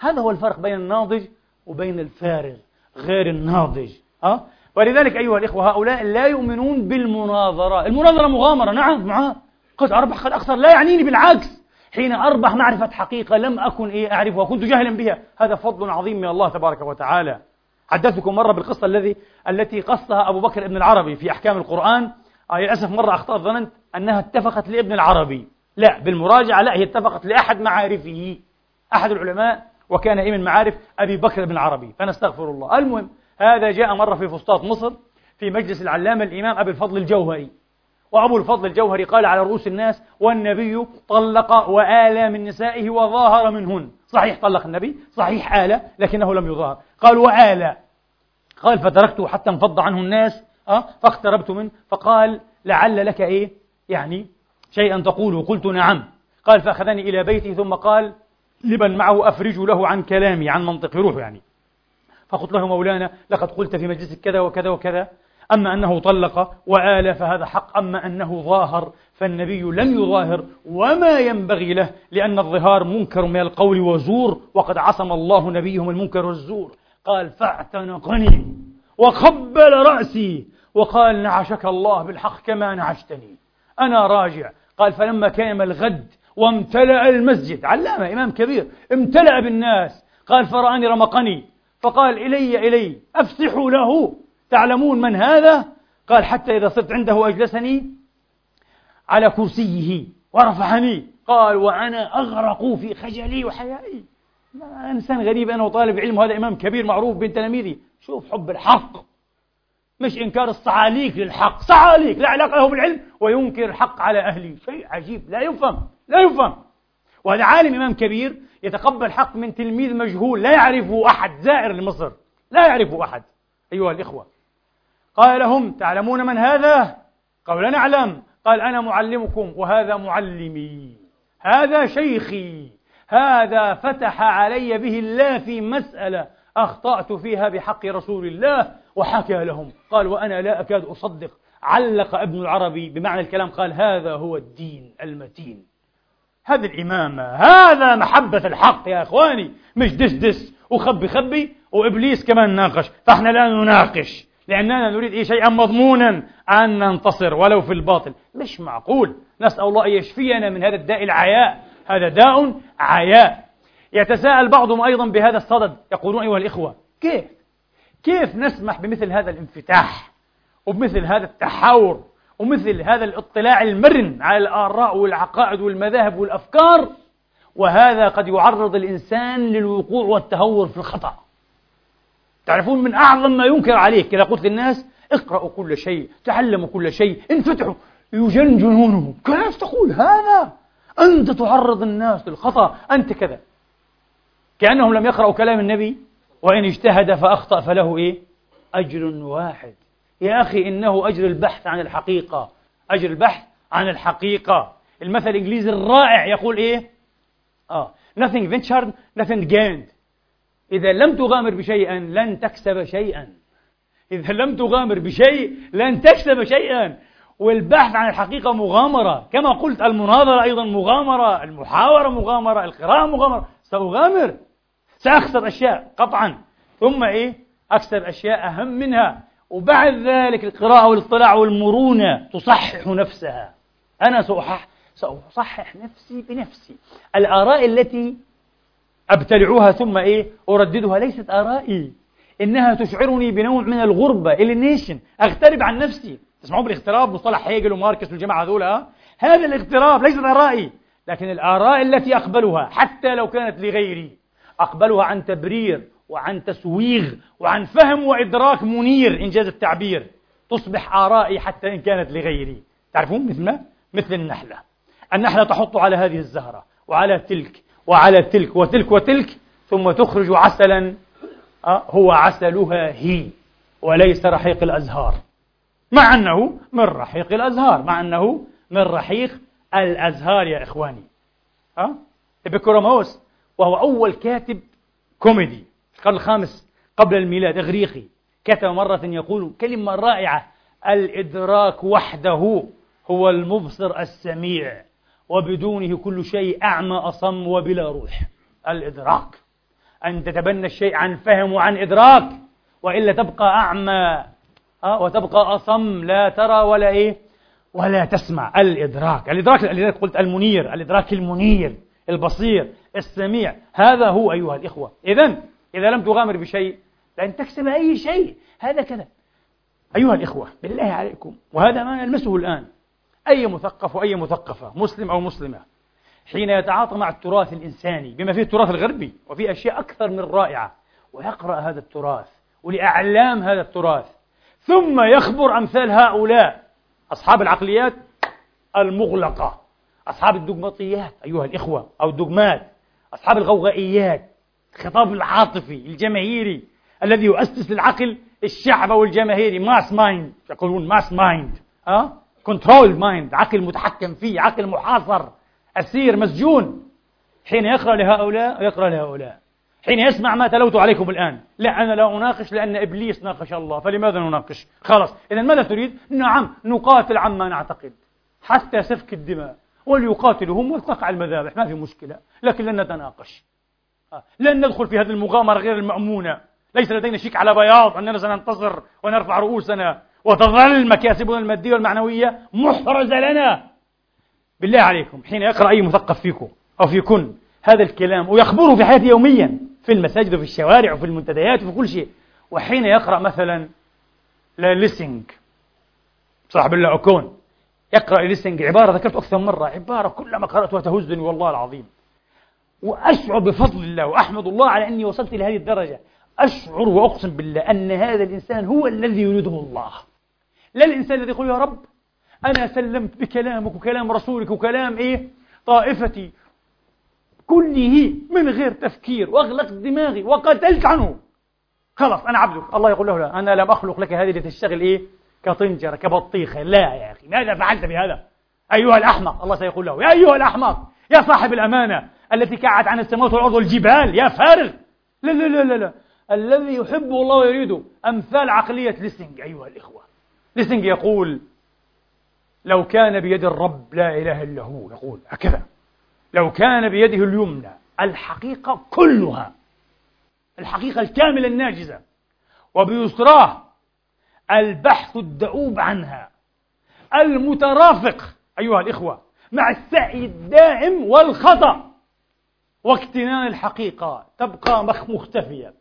S1: هذا هو الفرق بين الناضج وبين الفارغ غير الناضج. أه؟ ولذلك أيها الإخوة هؤلاء لا يؤمنون بالمناظرة. المناظرة مغامرة. نعم معاه قد أربح قد أخسر. لا يعنيني بالعكس. حين أربح معرفة حقيقة لم أكن إيه أعرفها وكنت جاهلا بها. هذا فضل عظيم من الله تبارك وتعالى. حدثتكم مرة بالقصة الذي التي قصها أبو بكر ابن العربي في أحكام القرآن. آه للأسف مرة أخطأت ظننت أنها اتفقت لابن العربي. لا بالمراجعة لا هي اتفقت لأحد معارفه. أحد العلماء وكان إيه من معارف أبي بكر بن العربي. فنستغفر الله. المهم هذا جاء مرة في فسطاط مصر في مجلس العلامة الإمام أبي الفضل الجوهري. وأبو الفضل الجوهري قال على رؤوس الناس والنبي طلق وآلى من نسائه وظاهر منهن. صحيح طلق النبي صحيح آلى لكنه لم يظاهر. قال وآلى قال فتركته حتى انفض عنه الناس أه فاقتربت منه. فقال لعل لك إيه؟ يعني شيئا تقوله. قلت نعم. قال فأخذني إلى بيتي. ثم قال لمن معه أفرج له عن كلامي عن منطق روح يعني. فقلت له مولانا لقد قلت في مجلسك كذا وكذا وكذا. أما أنه طلق وآل فهذا حق أما أنه ظاهر فالنبي لم يظاهر وما ينبغي له لأن الظهار منكر من القول وزور وقد عصم الله نبيهم المنكر والزور. قال فاعتنقني وقبل رأسي. وقال نعشك الله بالحق كما نعشتني. أنا راجع. قال فلما كان الغد وامتلأ المسجد علامة إمام كبير امتلأ بالناس. قال فرآني رمقني. فقال إلي إلي أفسحوا له. تعلمون من هذا؟ قال حتى إذا صرت عنده أجلسني على كرسيه ورفعني. قال وأنا أغرق في خجلي وحيائي. إنسان غريب أنا وطالب علم وهذا إمام كبير معروف بين تلاميذي. شوف حب الحق. مش إنكار الصعاليك للحق. صعاليك لا علاقة له بالعلم وينكر الحق على أهله. شيء عجيب. لا يفهم لا يفهم. وهذا عالم إمام كبير. يتقبل حق من تلميذ مجهول لا يعرفه أحد زائر لمصر لا يعرفه أحد. أيها الإخوة. قال لهم تعلمون من هذا؟ قالوا لا نعلم. قال أنا معلمكم وهذا معلمي. هذا شيخي. هذا فتح علي به الله في مسألة أخطأت فيها بحق رسول الله. وحكى لهم. قال وأنا لا أكاد أصدق. علق ابن العربي بمعنى الكلام قال هذا هو الدين المتين. هذه الإمامة هذا محبة الحق يا إخواني. مش دس دس وخبي خبي وإبليس كمان ناقش فإحنا لا نناقش لأننا نريد إيه؟ شيئا مضمونا أن ننتصر ولو في الباطل. مش معقول. نسأل الله أن يشفينا من هذا الداء العياء. هذا داء عياء. يتساءل بعضهم أيضا بهذا الصدد. يقولون أيها الإخوة كيف؟ كيف نسمح بمثل هذا الانفتاح وبمثل هذا التحاور؟ ومثل هذا الاطلاع المرن على الآراء والعقائد والمذاهب والأفكار وهذا قد يعرض الإنسان للوقوع والتهور في الخطأ. تعرفون من أعظم ما ينكر عليك إذا قلت للناس اقرأوا كل شيء تعلموا كل شيء انفتحوا يجن جنونهم كيف تقول هذا. أنت تعرض الناس للخطأ أنت كذا. كأنهم لم يقرأوا كلام النبي وإن اجتهد فأخطأ فله إيه؟ أجر واحد. يا أخي إنه أجر البحث عن الحقيقة. أجر البحث عن الحقيقة. المثل الإنجليزي الرائع يقول إيه؟ آه nothing ventured nothing gained. إذا لم تغامر بشيئا لن تكسب شيئا. إذا لم تغامر بشيء لن تكسب شيئا. والبحث عن الحقيقة مغامرة. كما قلت المناظرة أيضا مغامرة المحاورة مغامرة القراءة مغامرة. سأغامر. سأخسر أشياء قطعا. ثم إيه؟ أكسب أشياء أهم منها. وبعد ذلك القراءة والاطلاع والمرونة تصحح نفسها. أنا سأصحح سأصحح نفسي بنفسي. الآراء التي أبتلعها ثم إيه؟ أرددها ليست آرائي. إنها تشعرني بنوع من الغربة alienation أغترب عن نفسي. تسمعون بالاغتراب مصطلح هيجل وماركس والجماعة هذول هذا الاغتراب ليست آرائي. لكن الآراء التي أقبلها حتى لو كانت لغيري أقبلها عن تبرير وعن تسويغ وعن فهم وإدراك منير إنجاز التعبير تصبح آرائي حتى إن كانت لغيري تعرفون مثل ما؟ مثل النحلة النحلة تحط على هذه الزهرة وعلى تلك وعلى تلك وتلك وتلك ثم تخرج عسلا آه، هو عسلها هي وليس رحيق الأزهار مع أنه من رحيق الأزهار مع أنه من رحيق الأزهار يا إخواني ها أه؟ وهو أول كاتب كوميدي القرن الخامس قبل الميلاد إغريقي. كتب مرة يقول كلمة رائعة الإدراك وحده هو المبصر السميع وبدونه كل شيء أعمى أصم وبلا روح. الإدراك. أن تتبنى الشيء عن فهم وعن إدراك وإلا تبقى أعمى أه؟ وتبقى أصم لا ترى ولا إيه ولا تسمع. الإدراك. الإدراك الذي قلت المنير الإدراك المنير البصير السميع. هذا هو أيها الإخوة. إذا إذا لم تغامر بشيء لن تكسب أي شيء. هذا كذا. أيها الإخوة بالله عليكم وهذا ما نلمسه الآن. أي مثقف وأي مثقفة مسلم أو مسلمة حين يتعاطى مع التراث الإنساني بما فيه التراث الغربي وفيه أشياء أكثر من رائعة ويقرأ هذا التراث ولأعلام هذا التراث. ثم يخبر أمثال هؤلاء أصحاب العقليات المغلقة أصحاب الدوغماتيات أيها الإخوة أو الدوغمات أصحاب الغوغائيات. الخطاب العاطفي الجماهيري الذي يؤسس للعقل الشعب والجماهيري mass mind يقولون mass mind ها controlled mind عقل متحكم فيه عقل محاصر أسير مسجون. حين يقرأ لهؤلاء ويقرأ لهؤلاء. حين يسمع ما تلوت عليكم الآن. لا أنا لا أناقش لأن إبليس ناقش الله فلماذا نناقش؟ خلاص. إذا ماذا تريد؟ نعم نقاتل عما نعتقد. حتى سفك الدماء وليقاتلهم وتقع المذابح ما في مشكلة لكن لن نتناقش. لن ندخل في هذه المغامرة غير المأمونة. ليس لدينا شيك على بياض. أننا سننتصر ونرفع رؤوسنا. وتظل مكاسبنا المادية والمعنوية محرزة لنا. بالله عليكم. حين يقرأ أي مثقف فيكم أو فيكن هذا الكلام ويخبره في حياته يوميا في المساجد وفي الشوارع وفي المنتديات وفي كل شيء. وحين يقرأ مثلا ليسنج صاحب أكون يقرأ ليسنج عبارة ذكرت أكثر مرة. عبارة كلما قرأتها تهزني والله العظيم. وأشعر بفضل الله وأحمد الله على أني وصلت إلى هذه الدرجة. أشعر وأقسم بالله أن هذا الإنسان هو الذي يريده الله. لا الإنسان الذي يقول يا رب أنا سلمت بكلامك وكلام رسولك وكلام إيه؟ طائفتي. كله من غير تفكير وأغلقت دماغي وقتلت عنه. خلاص أنا عبدك. الله يقول له لا أنا لم أخلق لك هذه لتشتغل إيه؟ كطنجرة كبطيخة. لا يا أخي ماذا فعلت بهذا؟ أيها الأحمق. الله سيقول له يا أيها الأحمق يا صاحب الأمانة التي كعت عن السماوات والأرض والجبال. يا فارغ! لا لا لا لا, لا. الذي يحبه الله ويريده أمثال عقلية ليسنج. أيها الإخوة ليسنج يقول لو كان بيد الرب لا إله إلا هو يقول هكذا. لو كان بيده اليمنى الحقيقة كلها الحقيقة الكاملة الناجزة وبيسراه البحث الدؤوب عنها المترافق أيها الإخوة مع السعي الدائم والخطأ. واكتنان الحقيقة تبقى مختفية.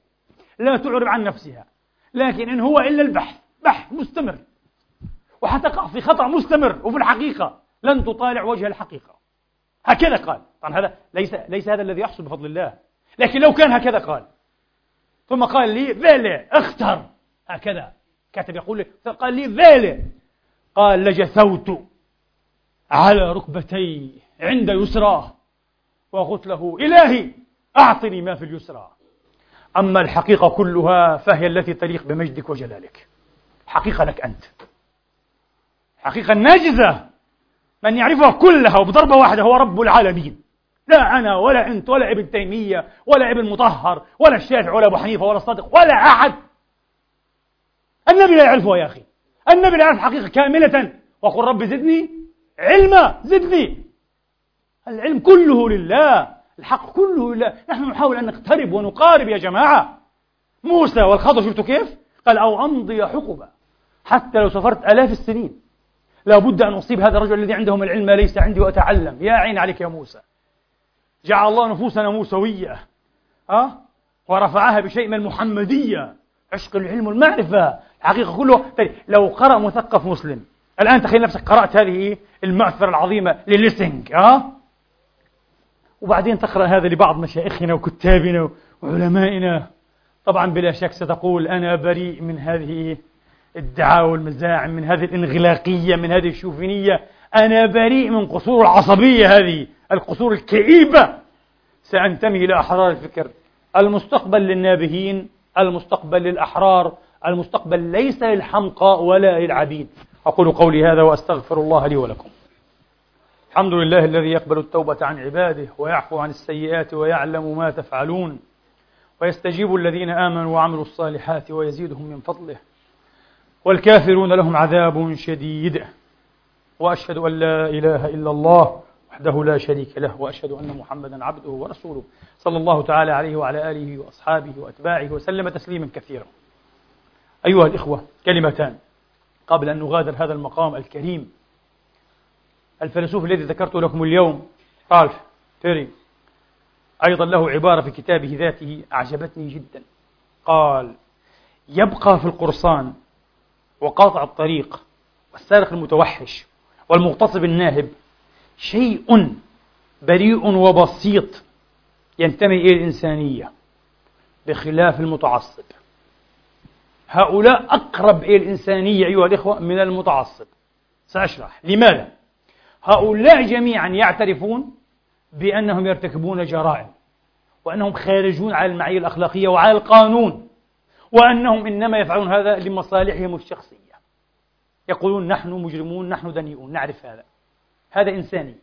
S1: لا تعرب عن نفسها. لكن إن هو إلا البحث بحث مستمر. وحتقع في خطأ مستمر. وفي الحقيقة لن تطالع وجه الحقيقة. هكذا قال. طبعا هذا ليس ليس هذا الذي يحصل بفضل الله. لكن لو كان هكذا قال. ثم قال لي فيلي اختر. هكذا. كاتب يقول لي قال لي فيلي قال لجثوت على ركبتي عند يسراه. وقلت له إلهي أعطني ما في اليسرى. أما الحقيقة كلها فهي التي تليق بمجدك وجلالك. حقيقة لك أنت. حقيقة ناجزة. من يعرفها كلها وبضربة واحدة هو رب العالمين. لا أنا ولا أنت ولا ابن تيمية ولا ابن مطهر ولا الشافعي ولا أبو حنيفة ولا الصادق ولا أحد. النبي لا يعرفها يا أخي. النبي لا يعرف حقيقة كاملة. وقل رب زدني علما. زدني العلم كله لله الحق كله لله. نحن نحاول أن نقترب ونقارب يا جماعة. موسى والخضر شفتوا كيف؟ قال أو أمضي حقبة حتى لو سافرت آلاف السنين. لابد أن أصيب هذا الرجل الذي عنده من العلم ما ليس عندي وأتعلم. يا عين عليك يا موسى. جعل الله نفوسنا موسوية. أه؟ ورفعها بشيء من المحمدية. عشق العلم والمعرفة. الحقيقة كله. طيب لو قرأ مثقف مسلم. الآن تخيل نفسك قرأت هذه المعثرة العظيمة لليسنج أه؟ وبعدين تقرأ هذا لبعض مشايخنا وكتابنا وعلمائنا. طبعا بلا شك ستقول أنا بريء من هذه الدعاوى والمزاعم من هذه الانغلاقية من هذه الشوفينية. أنا بريء من قصور العصبية هذه القصور الكئيبة. سأنتمي إلى أحرار الفكر. المستقبل للنابهين المستقبل للأحرار المستقبل ليس للحمقى ولا للعبيد. أقول قولي هذا وأستغفر الله لي ولكم. الحمد لله الذي يقبل التوبة عن عباده ويعفو عن السيئات ويعلم ما تفعلون ويستجيب الذين آمنوا وعملوا الصالحات ويزيدهم من فضله والكافرون لهم عذاب شديد وأشهد أن لا إله إلا الله وحده لا شريك له وأشهد أن محمدا عبده ورسوله صلى الله تعالى عليه وعلى آله وأصحابه وأتباعه وسلم تسليما كثيرا. أيها الإخوة كلمتان قبل أن نغادر هذا المقام الكريم. الفيلسوف الذي ذكرت لكم اليوم رالف تيري أيضا له عبارة في كتابه ذاته أعجبتني جدا. قال يبقى في القرصان وقاطع الطريق والسارق المتوحش والمغتصب الناهب شيء بريء وبسيط ينتمي إلى الإنسانية بخلاف المتعصب. هؤلاء أقرب إلى الإنسانية أيها الإخوة من المتعصب. سأشرح. لماذا؟ هؤلاء جميعا يعترفون بأنهم يرتكبون جرائم وأنهم خارجون على المعايير الأخلاقية وعلى القانون وأنهم إنما يفعلون هذا لمصالحهم الشخصية. يقولون نحن مجرمون نحن دنيئون نعرف هذا. هذا إنساني.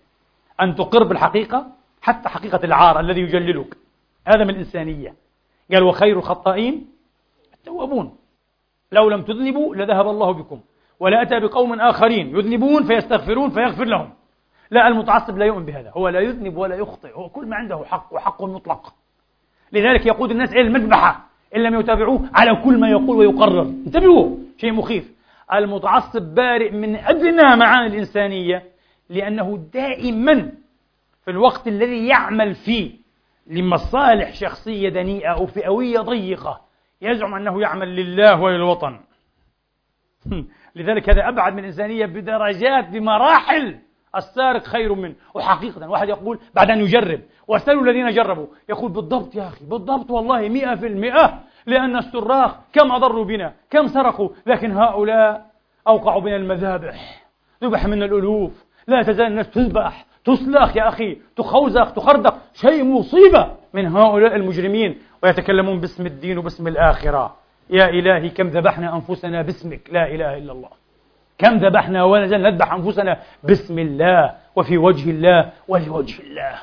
S1: أن تقر بالحقيقة حتى حقيقة العار الذي يجللك. هذا من الإنسانية. قال وخير الخطائين التوابون. لو لم تذنبوا لذهب الله بكم. ولا أتى بقوم آخرين يذنبون فيستغفرون فيغفر لهم. لا المتعصب لا يؤمن بهذا. هو لا يذنب ولا يخطئ. هو كل ما عنده حق وحق مطلق. لذلك يقود الناس إلى المذبحة. إن لم يتابعوه على كل ما يقول ويقرر. انتبهوا شيء مخيف. المتعصب بارئ من أدنى معاني الإنسانية لأنه دائما في الوقت الذي يعمل فيه لمصالح شخصية دنيئة أو فئوية ضيقة يزعم أنه يعمل لله وللوطن. لذلك هذا أبعد من الإنسانية بدرجات بمراحل. السارق خير منه. وحقيقة واحد يقول بعد أن يجرب. واسألوا الذين جربوا. يقول بالضبط يا أخي بالضبط والله مئة في المئة. لأن السراق كم أضروا بنا كم سرقوا. لكن هؤلاء أوقعوا بنا المذابح. ذبح من الألوف. لا تزال الناس تذبح تسلخ يا أخي تخوزق تخردق. شيء مصيبة من هؤلاء المجرمين. ويتكلمون باسم الدين وباسم الآخرة. يا إلهي كم ذبحنا أنفسنا باسمك؟ لا إله إلا الله. كم ذبحنا ونزل نذبح أنفسنا؟ باسم الله. وفي وجه الله ولوجه الله.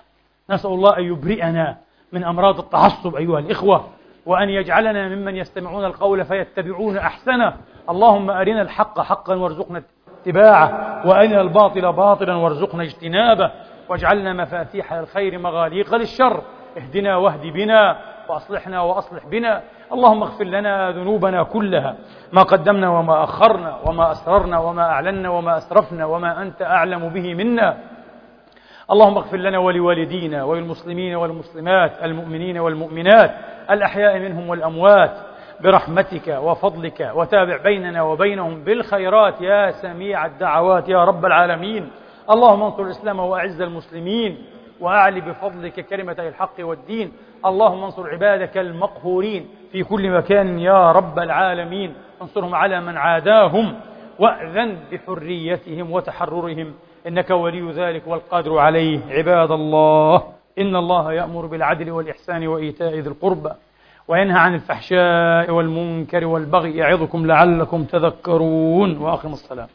S1: نسأل الله أن يبرئنا من أمراض التعصب أيها الإخوة وأن يجعلنا ممن يستمعون القول فيتبعون أحسنه. اللهم أرنا الحق حقا وارزقنا اتباعه وأرنا الباطل باطلا وارزقنا اجتنابه واجعلنا مفاتيح الخير مغاليق للشر. اهدنا واهد بنا وأصلحنا وأصلح بنا. اللهم اغفر لنا ذنوبنا كلها. ما قدمنا وما أخرنا وما أسررنا وما أعلنا وما أسرفنا وما أنت أعلم به منا. اللهم اغفر لنا ولوالدينا وللمسلمين والمسلمات المؤمنين والمؤمنات الأحياء منهم والأموات برحمتك وفضلك. وتابع بيننا وبينهم بالخيرات يا سميع الدعوات يا رب العالمين. اللهم انصر الإسلام وأعز المسلمين. وأعلي بفضلك كلمة الحق والدين. اللهم انصر عبادك المقهورين في كل مكان يا رب العالمين. انصرهم على من عاداهم وأذن بحريتهم وتحررهم. إنك ولي ذلك والقادر عليه. عباد الله إن الله يأمر بالعدل والإحسان وإيتاء ذي القربى وينهى عن الفحشاء والمنكر والبغي. يعظكم لعلكم تذكرون. وأقم الصلاة.